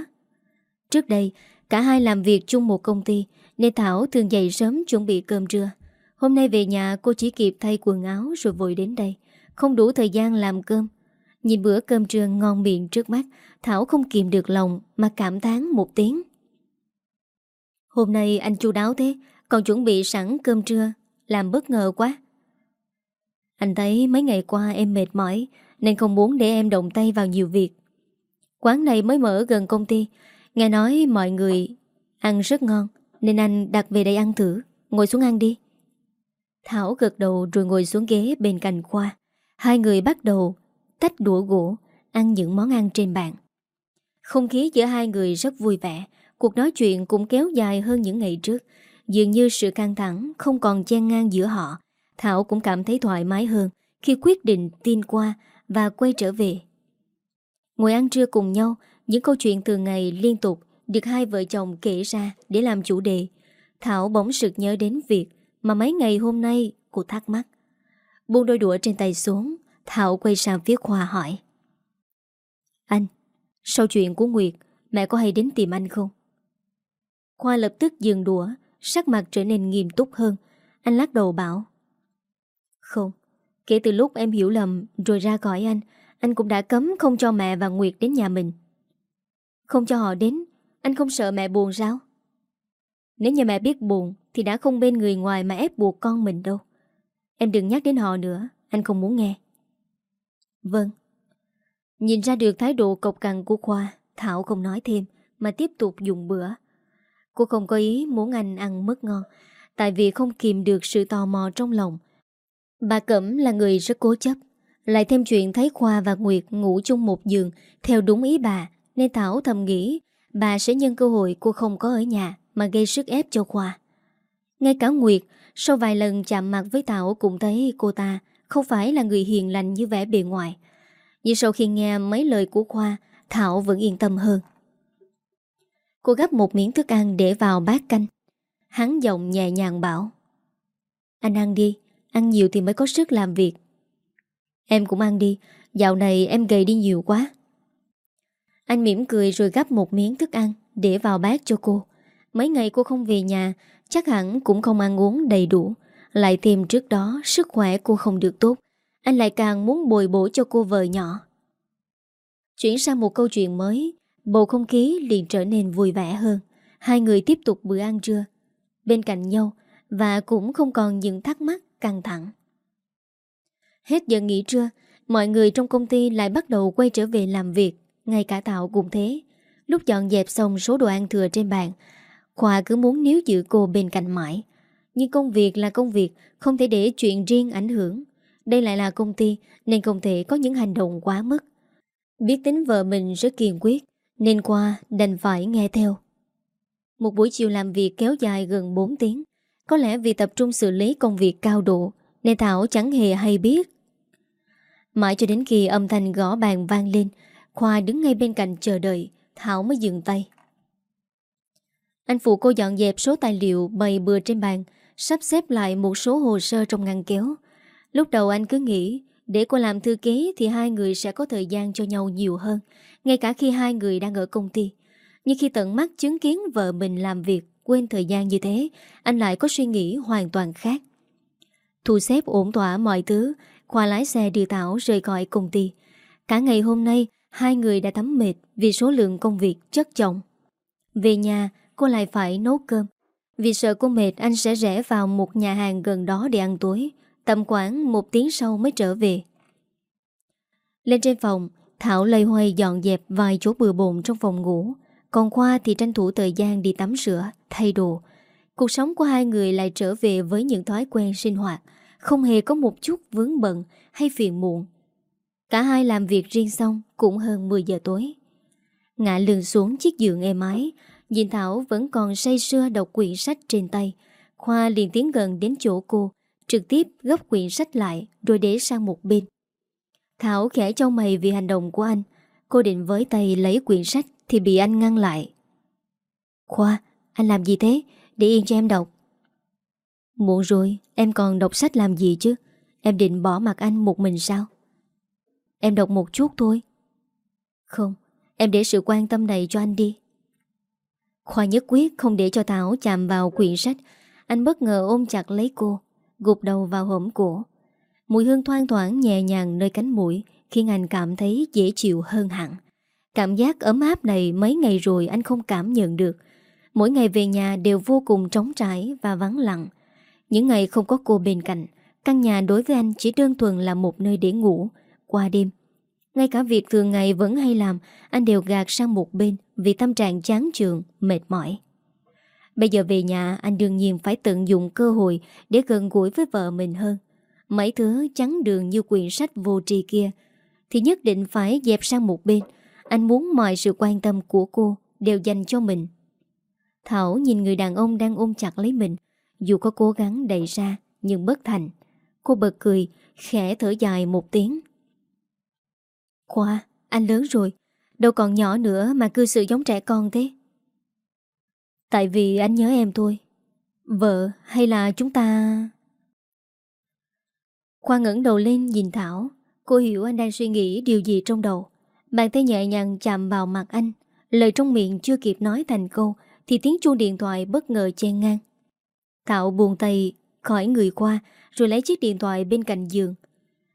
Trước đây, cả hai làm việc chung một công ty nên Thảo thường dậy sớm chuẩn bị cơm trưa. Hôm nay về nhà cô chỉ kịp thay quần áo rồi vội đến đây. Không đủ thời gian làm cơm. Nhìn bữa cơm trưa ngon miệng trước mắt, Thảo không kìm được lòng mà cảm thán một tiếng. Hôm nay anh chu đáo thế, còn chuẩn bị sẵn cơm trưa, làm bất ngờ quá. Anh thấy mấy ngày qua em mệt mỏi Nên không muốn để em động tay vào nhiều việc. Quán này mới mở gần công ty. Nghe nói mọi người ăn rất ngon Nên anh đặt về đây ăn thử. Ngồi xuống ăn đi. Thảo gật đầu rồi ngồi xuống ghế bên cạnh Khoa. Hai người bắt đầu tách đũa gỗ Ăn những món ăn trên bàn. Không khí giữa hai người rất vui vẻ Cuộc nói chuyện cũng kéo dài hơn những ngày trước Dường như sự căng thẳng không còn chen ngang giữa họ Thảo cũng cảm thấy thoải mái hơn khi quyết định tin qua và quay trở về. Ngồi ăn trưa cùng nhau, những câu chuyện thường ngày liên tục được hai vợ chồng kể ra để làm chủ đề. Thảo bỗng sực nhớ đến việc mà mấy ngày hôm nay cô thắc mắc. Buông đôi đũa trên tay xuống, Thảo quay sang phía Khoa hỏi. Anh, sau chuyện của Nguyệt, mẹ có hay đến tìm anh không? Khoa lập tức dừng đũa, sắc mặt trở nên nghiêm túc hơn. Anh lắc đầu bảo. Không, kể từ lúc em hiểu lầm rồi ra khỏi anh, anh cũng đã cấm không cho mẹ và Nguyệt đến nhà mình. Không cho họ đến, anh không sợ mẹ buồn sao? Nếu nhà mẹ biết buồn thì đã không bên người ngoài mà ép buộc con mình đâu. Em đừng nhắc đến họ nữa, anh không muốn nghe. Vâng. Nhìn ra được thái độ cộc cằn của Khoa, Thảo không nói thêm mà tiếp tục dùng bữa. Cô không có ý muốn anh ăn mất ngon, tại vì không kìm được sự tò mò trong lòng. Bà Cẩm là người rất cố chấp Lại thêm chuyện thấy Khoa và Nguyệt ngủ chung một giường Theo đúng ý bà Nên Thảo thầm nghĩ Bà sẽ nhân cơ hội cô không có ở nhà Mà gây sức ép cho Khoa. Ngay cả Nguyệt Sau vài lần chạm mặt với Thảo Cũng thấy cô ta không phải là người hiền lành như vẻ bề ngoài. Nhưng sau khi nghe mấy lời của Khoa Thảo vẫn yên tâm hơn. Cô gấp một miếng thức ăn để vào bát canh. Hắn giọng nhẹ nhàng bảo, Anh ăn đi, Ăn nhiều thì mới có sức làm việc. Em cũng ăn đi, Dạo này em gầy đi nhiều quá. Anh mỉm cười rồi gắp một miếng thức ăn Để vào bát cho cô. Mấy ngày cô không về nhà, Chắc hẳn cũng không ăn uống đầy đủ. Lại thêm trước đó, sức khỏe cô không được tốt. Anh lại càng muốn bồi bổ cho cô vợ nhỏ. Chuyển sang một câu chuyện mới. Bầu không khí liền trở nên vui vẻ hơn Hai người tiếp tục bữa ăn trưa Bên cạnh nhau Và cũng không còn những thắc mắc căng thẳng. Hết giờ nghỉ trưa, mọi người trong công ty lại bắt đầu quay trở về làm việc, ngay cả Tạo cũng thế. Lúc dọn dẹp xong số đồ ăn thừa trên bàn, Khoa cứ muốn níu giữ cô bên cạnh mãi. Nhưng công việc là công việc, không thể để chuyện riêng ảnh hưởng. Đây lại là công ty, nên không thể có những hành động quá mức. Biết tính vợ mình rất kiên quyết, nên Khoa đành phải nghe theo. Một buổi chiều làm việc kéo dài gần 4 tiếng, có lẽ vì tập trung xử lý công việc cao độ Nên Thảo chẳng hề hay biết. Mãi cho đến khi âm thanh gõ bàn vang lên Khoa đứng ngay bên cạnh chờ đợi Thảo mới dừng tay. Anh phụ cô dọn dẹp số tài liệu bày bừa trên bàn Sắp xếp lại một số hồ sơ trong ngăn kéo. Lúc đầu anh cứ nghĩ để cô làm thư ký thì hai người sẽ có thời gian cho nhau nhiều hơn Ngay cả khi hai người đang ở công ty Nhưng khi tận mắt chứng kiến vợ mình làm việc quên thời gian như thế, anh lại có suy nghĩ hoàn toàn khác. Thu xếp ổn thỏa mọi thứ, Khoa lái xe đưa Thảo rời khỏi công ty. Cả ngày hôm nay, hai người đã thấm mệt vì số lượng công việc chất chồng. Về nhà, cô lại phải nấu cơm. Vì sợ cô mệt, anh sẽ rẽ vào một nhà hàng gần đó để ăn tối. Tầm khoảng một tiếng sau mới trở về. Lên trên phòng, Thảo lây hoay dọn dẹp vài chỗ bừa bộn trong phòng ngủ. Còn Khoa thì tranh thủ thời gian đi tắm rửa, thay đồ. Cuộc sống của hai người lại trở về với những thói quen sinh hoạt, không hề có một chút vướng bận hay phiền muộn. Cả hai làm việc riêng xong cũng hơn 10 giờ tối. Ngã lường xuống chiếc giường êm ái, nhìn Thảo vẫn còn say sưa đọc quyển sách trên tay. Khoa liền tiến gần đến chỗ cô, trực tiếp gấp quyển sách lại rồi để sang một bên. Thảo khẽ cho mày vì hành động của anh. Cô định với tay lấy quyển sách thì bị anh ngăn lại. Khoa, anh làm gì thế? Để yên cho em đọc Muộn rồi Em còn đọc sách làm gì chứ Em định bỏ mặt anh một mình sao Em đọc một chút thôi Không Em để sự quan tâm này cho anh đi Khoa nhất quyết không để cho Thảo chạm vào quyển sách Anh bất ngờ ôm chặt lấy cô Gục đầu vào hõm cổ Mùi hương thoang thoảng nhẹ nhàng nơi cánh mũi Khiến anh cảm thấy dễ chịu hơn hẳn. Cảm giác ấm áp này mấy ngày rồi anh không cảm nhận được. Mỗi ngày về nhà đều vô cùng trống trải và vắng lặng. Những ngày không có cô bên cạnh Căn nhà đối với anh chỉ đơn thuần là một nơi để ngủ. Qua đêm Ngay cả việc thường ngày vẫn hay làm Anh đều gạt sang một bên Vì tâm trạng chán trường, mệt mỏi. Bây giờ về nhà, anh đương nhiên phải tận dụng cơ hội Để gần gũi với vợ mình hơn. Mấy thứ trắng đường như quyển sách vô tri kia, Thì nhất định phải dẹp sang một bên. Anh muốn mọi sự quan tâm của cô Đều dành cho mình. Thảo nhìn người đàn ông đang ôm chặt lấy mình. Dù có cố gắng đẩy ra, Nhưng bất thành. Cô bật cười, Khẽ thở dài một tiếng. Khoa, Anh lớn rồi. Đâu còn nhỏ nữa mà cư xử giống trẻ con thế. Tại vì anh nhớ em thôi. Vợ hay là chúng ta? Khoa ngẩng đầu lên nhìn Thảo. Cô hiểu anh đang suy nghĩ điều gì trong đầu. Bàn tay nhẹ nhàng chạm vào mặt anh. Lời trong miệng chưa kịp nói thành câu Thì tiếng chuông điện thoại bất ngờ chen ngang. Thảo buồn tay khỏi người Khoa Rồi lấy chiếc điện thoại bên cạnh giường.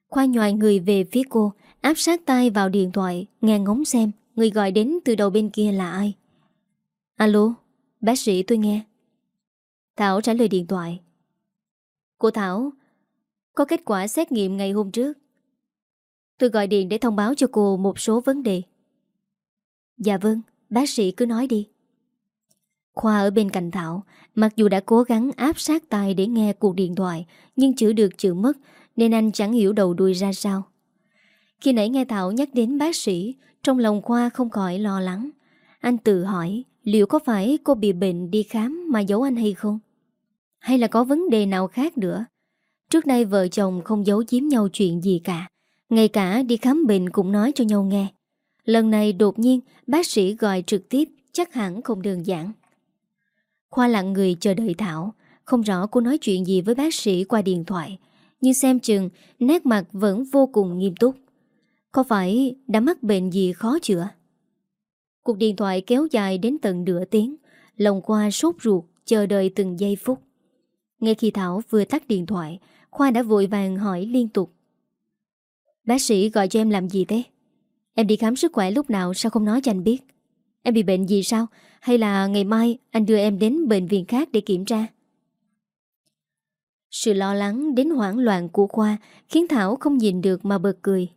Khoa nhòi người về phía cô, Áp sát tay vào điện thoại, Nghe ngóng xem Người gọi đến từ đầu bên kia là ai. Alo? Bác sĩ, tôi nghe. Thảo trả lời điện thoại. Cô Thảo, Có kết quả xét nghiệm ngày hôm trước. Tôi gọi điện để thông báo cho cô một số vấn đề. Dạ vâng Bác sĩ cứ nói đi. Khoa ở bên cạnh Thảo, Mặc dù đã cố gắng áp sát tai để nghe cuộc điện thoại, Nhưng chữ được chữ mất, Nên anh chẳng hiểu đầu đuôi ra sao. Khi nãy nghe Thảo nhắc đến bác sĩ, Trong lòng Khoa không khỏi lo lắng. Anh tự hỏi Liệu có phải cô bị bệnh đi khám Mà giấu anh hay không Hay là có vấn đề nào khác nữa Trước nay vợ chồng không giấu giếm nhau chuyện gì cả Ngay cả đi khám bệnh cũng nói cho nhau nghe Lần này đột nhiên bác sĩ gọi trực tiếp chắc hẳn không đơn giản. Khoa lặng người chờ đợi Thảo, không rõ cô nói chuyện gì với bác sĩ qua điện thoại, nhưng xem chừng nét mặt vẫn vô cùng nghiêm túc. Có phải đã mắc bệnh gì khó chữa? Cuộc điện thoại kéo dài đến tận nửa tiếng, lòng Khoa sốt ruột chờ đợi từng giây phút. Ngay khi Thảo vừa tắt điện thoại, Khoa đã vội vàng hỏi liên tục. Bác sĩ gọi cho em làm gì thế? Em đi khám sức khỏe lúc nào sao không nói cho anh biết? Em bị bệnh gì sao? Hay là ngày mai anh đưa em đến bệnh viện khác để kiểm tra? Sự lo lắng đến hoảng loạn của Khoa khiến Thảo không nhìn được mà bật cười.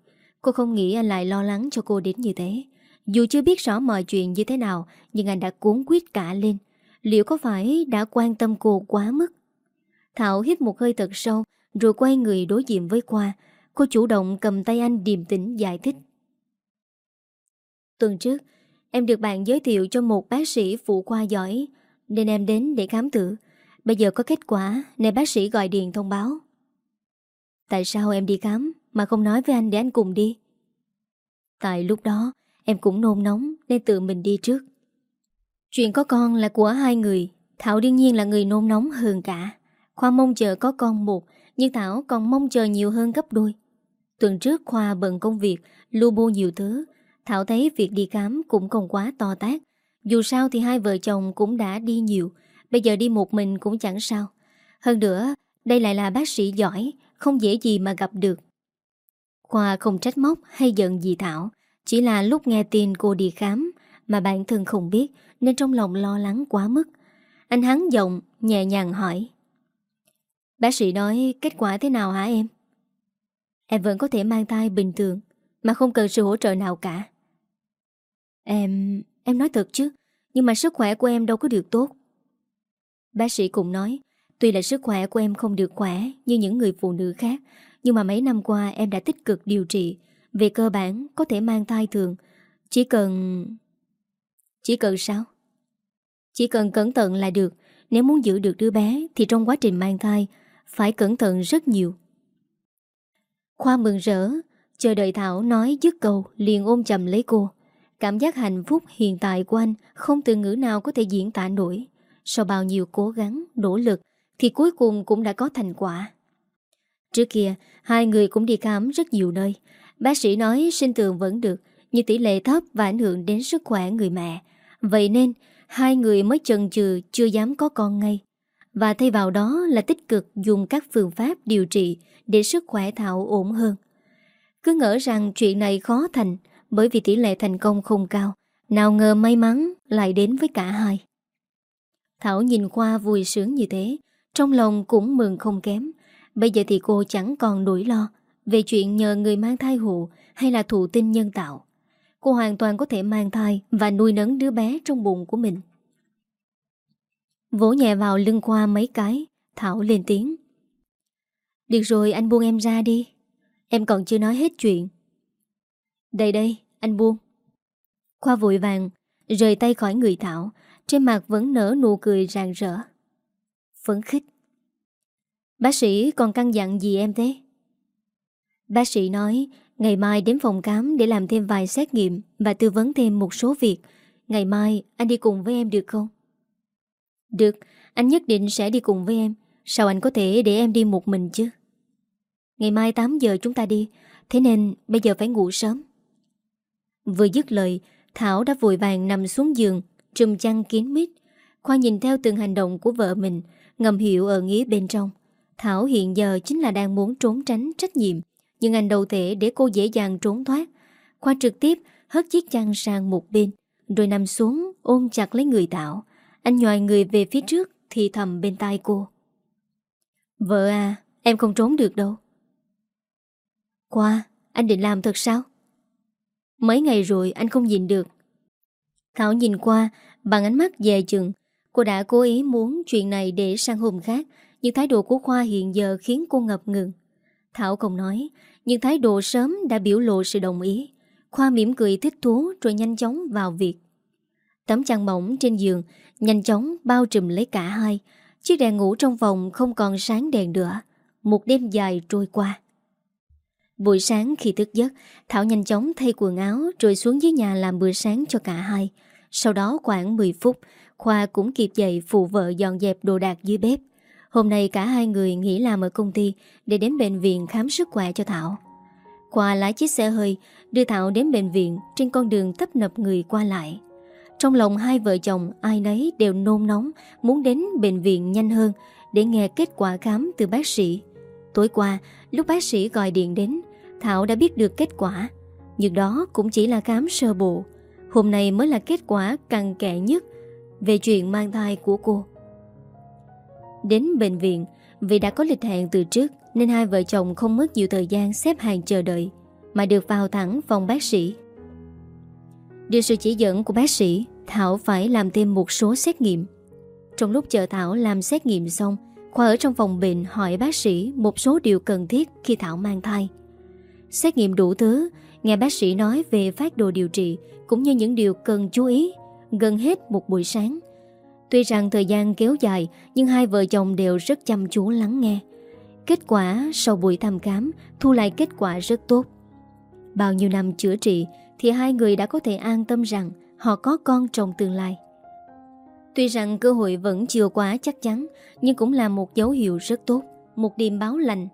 Cô không nghĩ anh lại lo lắng cho cô đến như thế. Dù chưa biết rõ mọi chuyện như thế nào, nhưng anh đã cuốn quyết cả lên. Liệu có phải đã quan tâm cô quá mức? Thảo hít một hơi thật sâu, rồi quay người đối diện với Khoa. Cô chủ động cầm tay anh điềm tĩnh giải thích. Tuần trước, em được bạn giới thiệu cho một bác sĩ phụ khoa giỏi, nên em đến để khám thử. Bây giờ có kết quả nên bác sĩ gọi điện thông báo. Tại sao em đi khám mà không nói với anh để anh cùng đi? Tại lúc đó em cũng nôn nóng nên tự mình đi trước. Chuyện có con là của hai người, Thảo đương nhiên là người nôn nóng hơn cả. Khoa mong chờ có con một, nhưng Thảo còn mong chờ nhiều hơn gấp đôi. Tuần trước Khoa bận công việc, Lu bu nhiều thứ, Thảo thấy việc đi khám cũng không quá to tác. Dù sao thì hai vợ chồng cũng đã đi nhiều, bây giờ đi một mình cũng chẳng sao. Hơn nữa, đây lại là bác sĩ giỏi, không dễ gì mà gặp được. Khoa không trách móc hay giận gì Thảo, chỉ là lúc nghe tin cô đi khám mà bản thân không biết nên trong lòng lo lắng quá mức. Anh hắn giọng, nhẹ nhàng hỏi. Bác sĩ nói kết quả thế nào hả em? Em vẫn có thể mang thai bình thường mà không cần sự hỗ trợ nào cả. Em... em nói thật chứ Nhưng mà sức khỏe của em đâu có được tốt Bác sĩ cũng nói Tuy là sức khỏe của em không được khỏe Như những người phụ nữ khác Nhưng mà mấy năm qua em đã tích cực điều trị về cơ bản có thể mang thai thường. Chỉ cần... Chỉ cần sao? Chỉ cần cẩn thận là được. Nếu muốn giữ được đứa bé Thì trong quá trình mang thai Phải cẩn thận rất nhiều. Khoa mừng rỡ Chờ đợi Thảo nói dứt câu Liền ôm chầm lấy cô. Cảm giác hạnh phúc hiện tại của anh không từ ngữ nào có thể diễn tả nổi. Sau bao nhiêu cố gắng, nỗ lực Thì cuối cùng cũng đã có thành quả. Trước kia Hai người cũng đi khám rất nhiều nơi. Bác sĩ nói sinh tường vẫn được, Nhưng tỷ lệ thấp và ảnh hưởng đến sức khỏe người mẹ. Vậy nên, Hai người mới chần chừ, chưa dám có con ngay. Và thay vào đó là tích cực dùng các phương pháp điều trị Để sức khỏe Thảo ổn hơn. Cứ ngỡ rằng chuyện này khó thành, Bởi vì tỷ lệ thành công không cao. Nào ngờ may mắn lại đến với cả hai. Thảo nhìn qua vui sướng như thế, Trong lòng cũng mừng không kém. Bây giờ thì cô chẳng còn nỗi lo. Về chuyện nhờ người mang thai hộ Hay là thụ tinh nhân tạo, Cô hoàn toàn có thể mang thai Và nuôi nấng đứa bé trong bụng của mình. Vỗ nhẹ vào lưng qua mấy cái, Thảo lên tiếng. Được rồi, anh buông em ra đi. Em còn chưa nói hết chuyện. Đây đây, anh buông. Khoa vội vàng, Rời tay khỏi người Thảo, Trên mặt vẫn nở nụ cười rạng rỡ. Phấn khích. Bác sĩ còn căn dặn gì em thế? Bác sĩ nói Ngày mai đến phòng khám để làm thêm vài xét nghiệm Và tư vấn thêm một số việc. Ngày mai anh đi cùng với em được không? Được, anh nhất định sẽ đi cùng với em. Sao anh có thể để em đi một mình chứ? Ngày mai 8 giờ chúng ta đi. Thế nên bây giờ phải ngủ sớm. Vừa dứt lời Thảo đã vội vàng nằm xuống giường Trùm chăn kín mít. Khoa nhìn theo từng hành động của vợ mình Ngầm hiểu ở nghĩa bên trong. Thảo hiện giờ chính là đang muốn trốn tránh trách nhiệm. Nhưng anh đâu thể để cô dễ dàng trốn thoát. Khoa trực tiếp, hất chiếc chăn sang một bên, Rồi nằm xuống, ôm chặt lấy người Thảo. Anh nhòi người về phía trước, Thì thầm bên tai cô. Vợ à Em không trốn được đâu. Khoa, Anh định làm thật sao? Mấy ngày rồi anh không nhìn được. Thảo nhìn qua, Bằng ánh mắt dè chừng. Cô đã cố ý muốn chuyện này để sang hôm khác, Nhưng thái độ của Khoa hiện giờ khiến cô ngập ngừng. Thảo không nói nhưng thái độ sớm đã biểu lộ sự đồng ý. Khoa mỉm cười thích thú Rồi nhanh chóng vào việc. Tấm chăn mỏng trên giường Nhanh chóng bao trùm lấy cả hai. Chiếc đèn ngủ trong phòng không còn sáng đèn nữa. Một đêm dài trôi qua. Buổi sáng khi thức giấc, Thảo nhanh chóng thay quần áo Rồi xuống dưới nhà làm bữa sáng cho cả hai. Sau đó khoảng 10 phút, Khoa cũng kịp dậy phụ vợ dọn dẹp đồ đạc dưới bếp. Hôm nay cả hai người nghỉ làm ở công ty Để đến bệnh viện khám sức khỏe cho Thảo. Khoa lái chiếc xe hơi, Đưa Thảo đến bệnh viện Trên con đường tấp nập người qua lại. Trong lòng hai vợ chồng, ai nấy đều nôn nóng, Muốn đến bệnh viện nhanh hơn Để nghe kết quả khám từ bác sĩ. Tối qua, lúc bác sĩ gọi điện đến, Thảo đã biết được kết quả. Nhưng đó cũng chỉ là khám sơ bộ. Hôm nay mới là kết quả căng kẽ nhất Về chuyện mang thai của cô. Đến bệnh viện. Vì đã có lịch hẹn từ trước, Nên hai vợ chồng không mất nhiều thời gian xếp hàng chờ đợi, Mà được vào thẳng phòng bác sĩ. Được sự chỉ dẫn của bác sĩ, Thảo phải làm thêm một số xét nghiệm. Trong lúc chờ Thảo làm xét nghiệm xong, Khoa ở trong phòng bệnh hỏi bác sĩ Một số điều cần thiết khi Thảo mang thai. Xét nghiệm đủ thứ, Nghe bác sĩ nói về phát đồ điều trị, Cũng như những điều cần chú ý, Gần hết một buổi sáng. Tuy rằng thời gian kéo dài, Nhưng hai vợ chồng đều rất chăm chú lắng nghe. Kết quả, sau buổi thăm khám, Thu lại kết quả rất tốt. Bao nhiêu năm chữa trị, Thì hai người đã có thể an tâm rằng Họ có con trong tương lai. Tuy rằng cơ hội vẫn chưa quá chắc chắn, Nhưng cũng là một dấu hiệu rất tốt, Một điềm báo lành.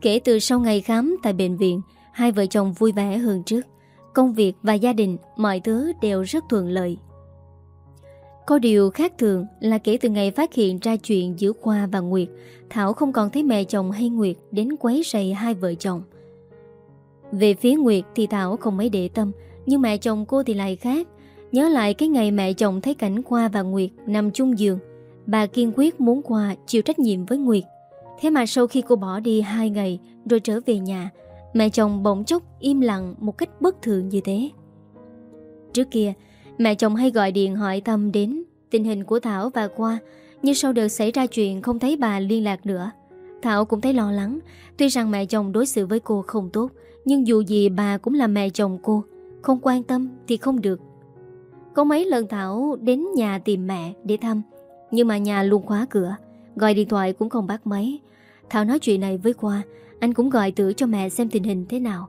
Kể từ sau ngày khám tại bệnh viện, Hai vợ chồng vui vẻ hơn trước. Công việc và gia đình, Mọi thứ đều rất thuận lợi. Có điều khác thường Là kể từ ngày phát hiện ra chuyện giữa Khoa và Nguyệt Thảo không còn thấy mẹ chồng hay Nguyệt Đến quấy rầy hai vợ chồng. Về phía Nguyệt thì Thảo không mấy để tâm Nhưng mẹ chồng cô thì lại khác. Nhớ lại cái ngày mẹ chồng thấy cảnh Khoa và Nguyệt nằm chung giường Bà kiên quyết muốn Khoa chịu trách nhiệm với Nguyệt. Thế mà sau khi cô bỏ đi hai ngày rồi trở về nhà, mẹ chồng bỗng chốc im lặng một cách bất thường như thế. Trước kia, mẹ chồng hay gọi điện hỏi thăm đến tình hình của Thảo và Khoa, nhưng sau đợt xảy ra chuyện không thấy bà liên lạc nữa. Thảo cũng thấy lo lắng, tuy rằng mẹ chồng đối xử với cô không tốt, nhưng dù gì bà cũng là mẹ chồng cô, không quan tâm thì không được. Có mấy lần Thảo đến nhà tìm mẹ để thăm, nhưng mà nhà luôn khóa cửa, gọi điện thoại cũng không bắt máy, Thảo nói chuyện này với Khoa Anh cũng gọi tử cho mẹ xem tình hình thế nào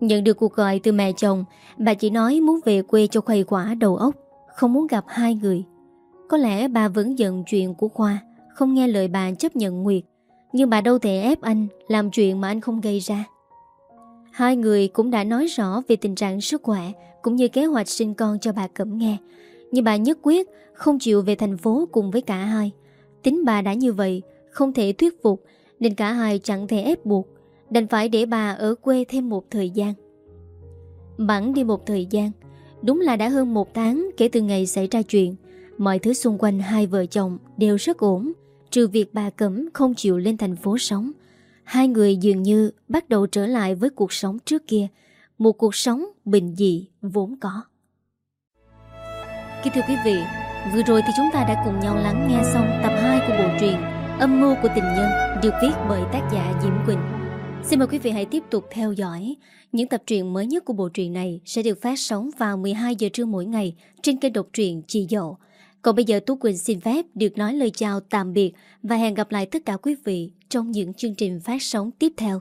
Nhận được cuộc gọi từ mẹ chồng, Bà chỉ nói muốn về quê cho khuây quả đầu óc, Không muốn gặp hai người. Có lẽ bà vẫn giận chuyện của Khoa, Không nghe lời bà chấp nhận Nguyệt, Nhưng bà đâu thể ép anh Làm chuyện mà anh không gây ra. Hai người cũng đã nói rõ Về tình trạng sức khỏe Cũng như kế hoạch sinh con cho bà Cẩm nghe, Nhưng bà nhất quyết không chịu về thành phố cùng với cả hai. Tính bà đã như vậy, Không thể thuyết phục, Nên cả hai chẳng thể ép buộc. Đành phải để bà ở quê thêm một thời gian. Bẵng đi một thời gian, Đúng là đã hơn một tháng kể từ ngày xảy ra chuyện. Mọi thứ xung quanh hai vợ chồng đều rất ổn, Trừ việc bà Cẩm không chịu lên thành phố sống. Hai người dường như bắt đầu trở lại với cuộc sống trước kia, Một cuộc sống bình dị vốn có. Kính thưa quý vị, Vừa rồi thì chúng ta đã cùng nhau lắng nghe xong tập 2 của bộ truyện Âm mưu của tình nhân, được viết bởi tác giả Diễm Quỳnh. Xin mời quý vị hãy tiếp tục theo dõi những tập truyện mới nhất của bộ truyện này sẽ được phát sóng vào 12 giờ trưa mỗi ngày trên kênh độc truyện Chị Dậu. Còn bây giờ Tú Quỳnh xin phép được nói lời chào tạm biệt và hẹn gặp lại tất cả quý vị trong những chương trình phát sóng tiếp theo.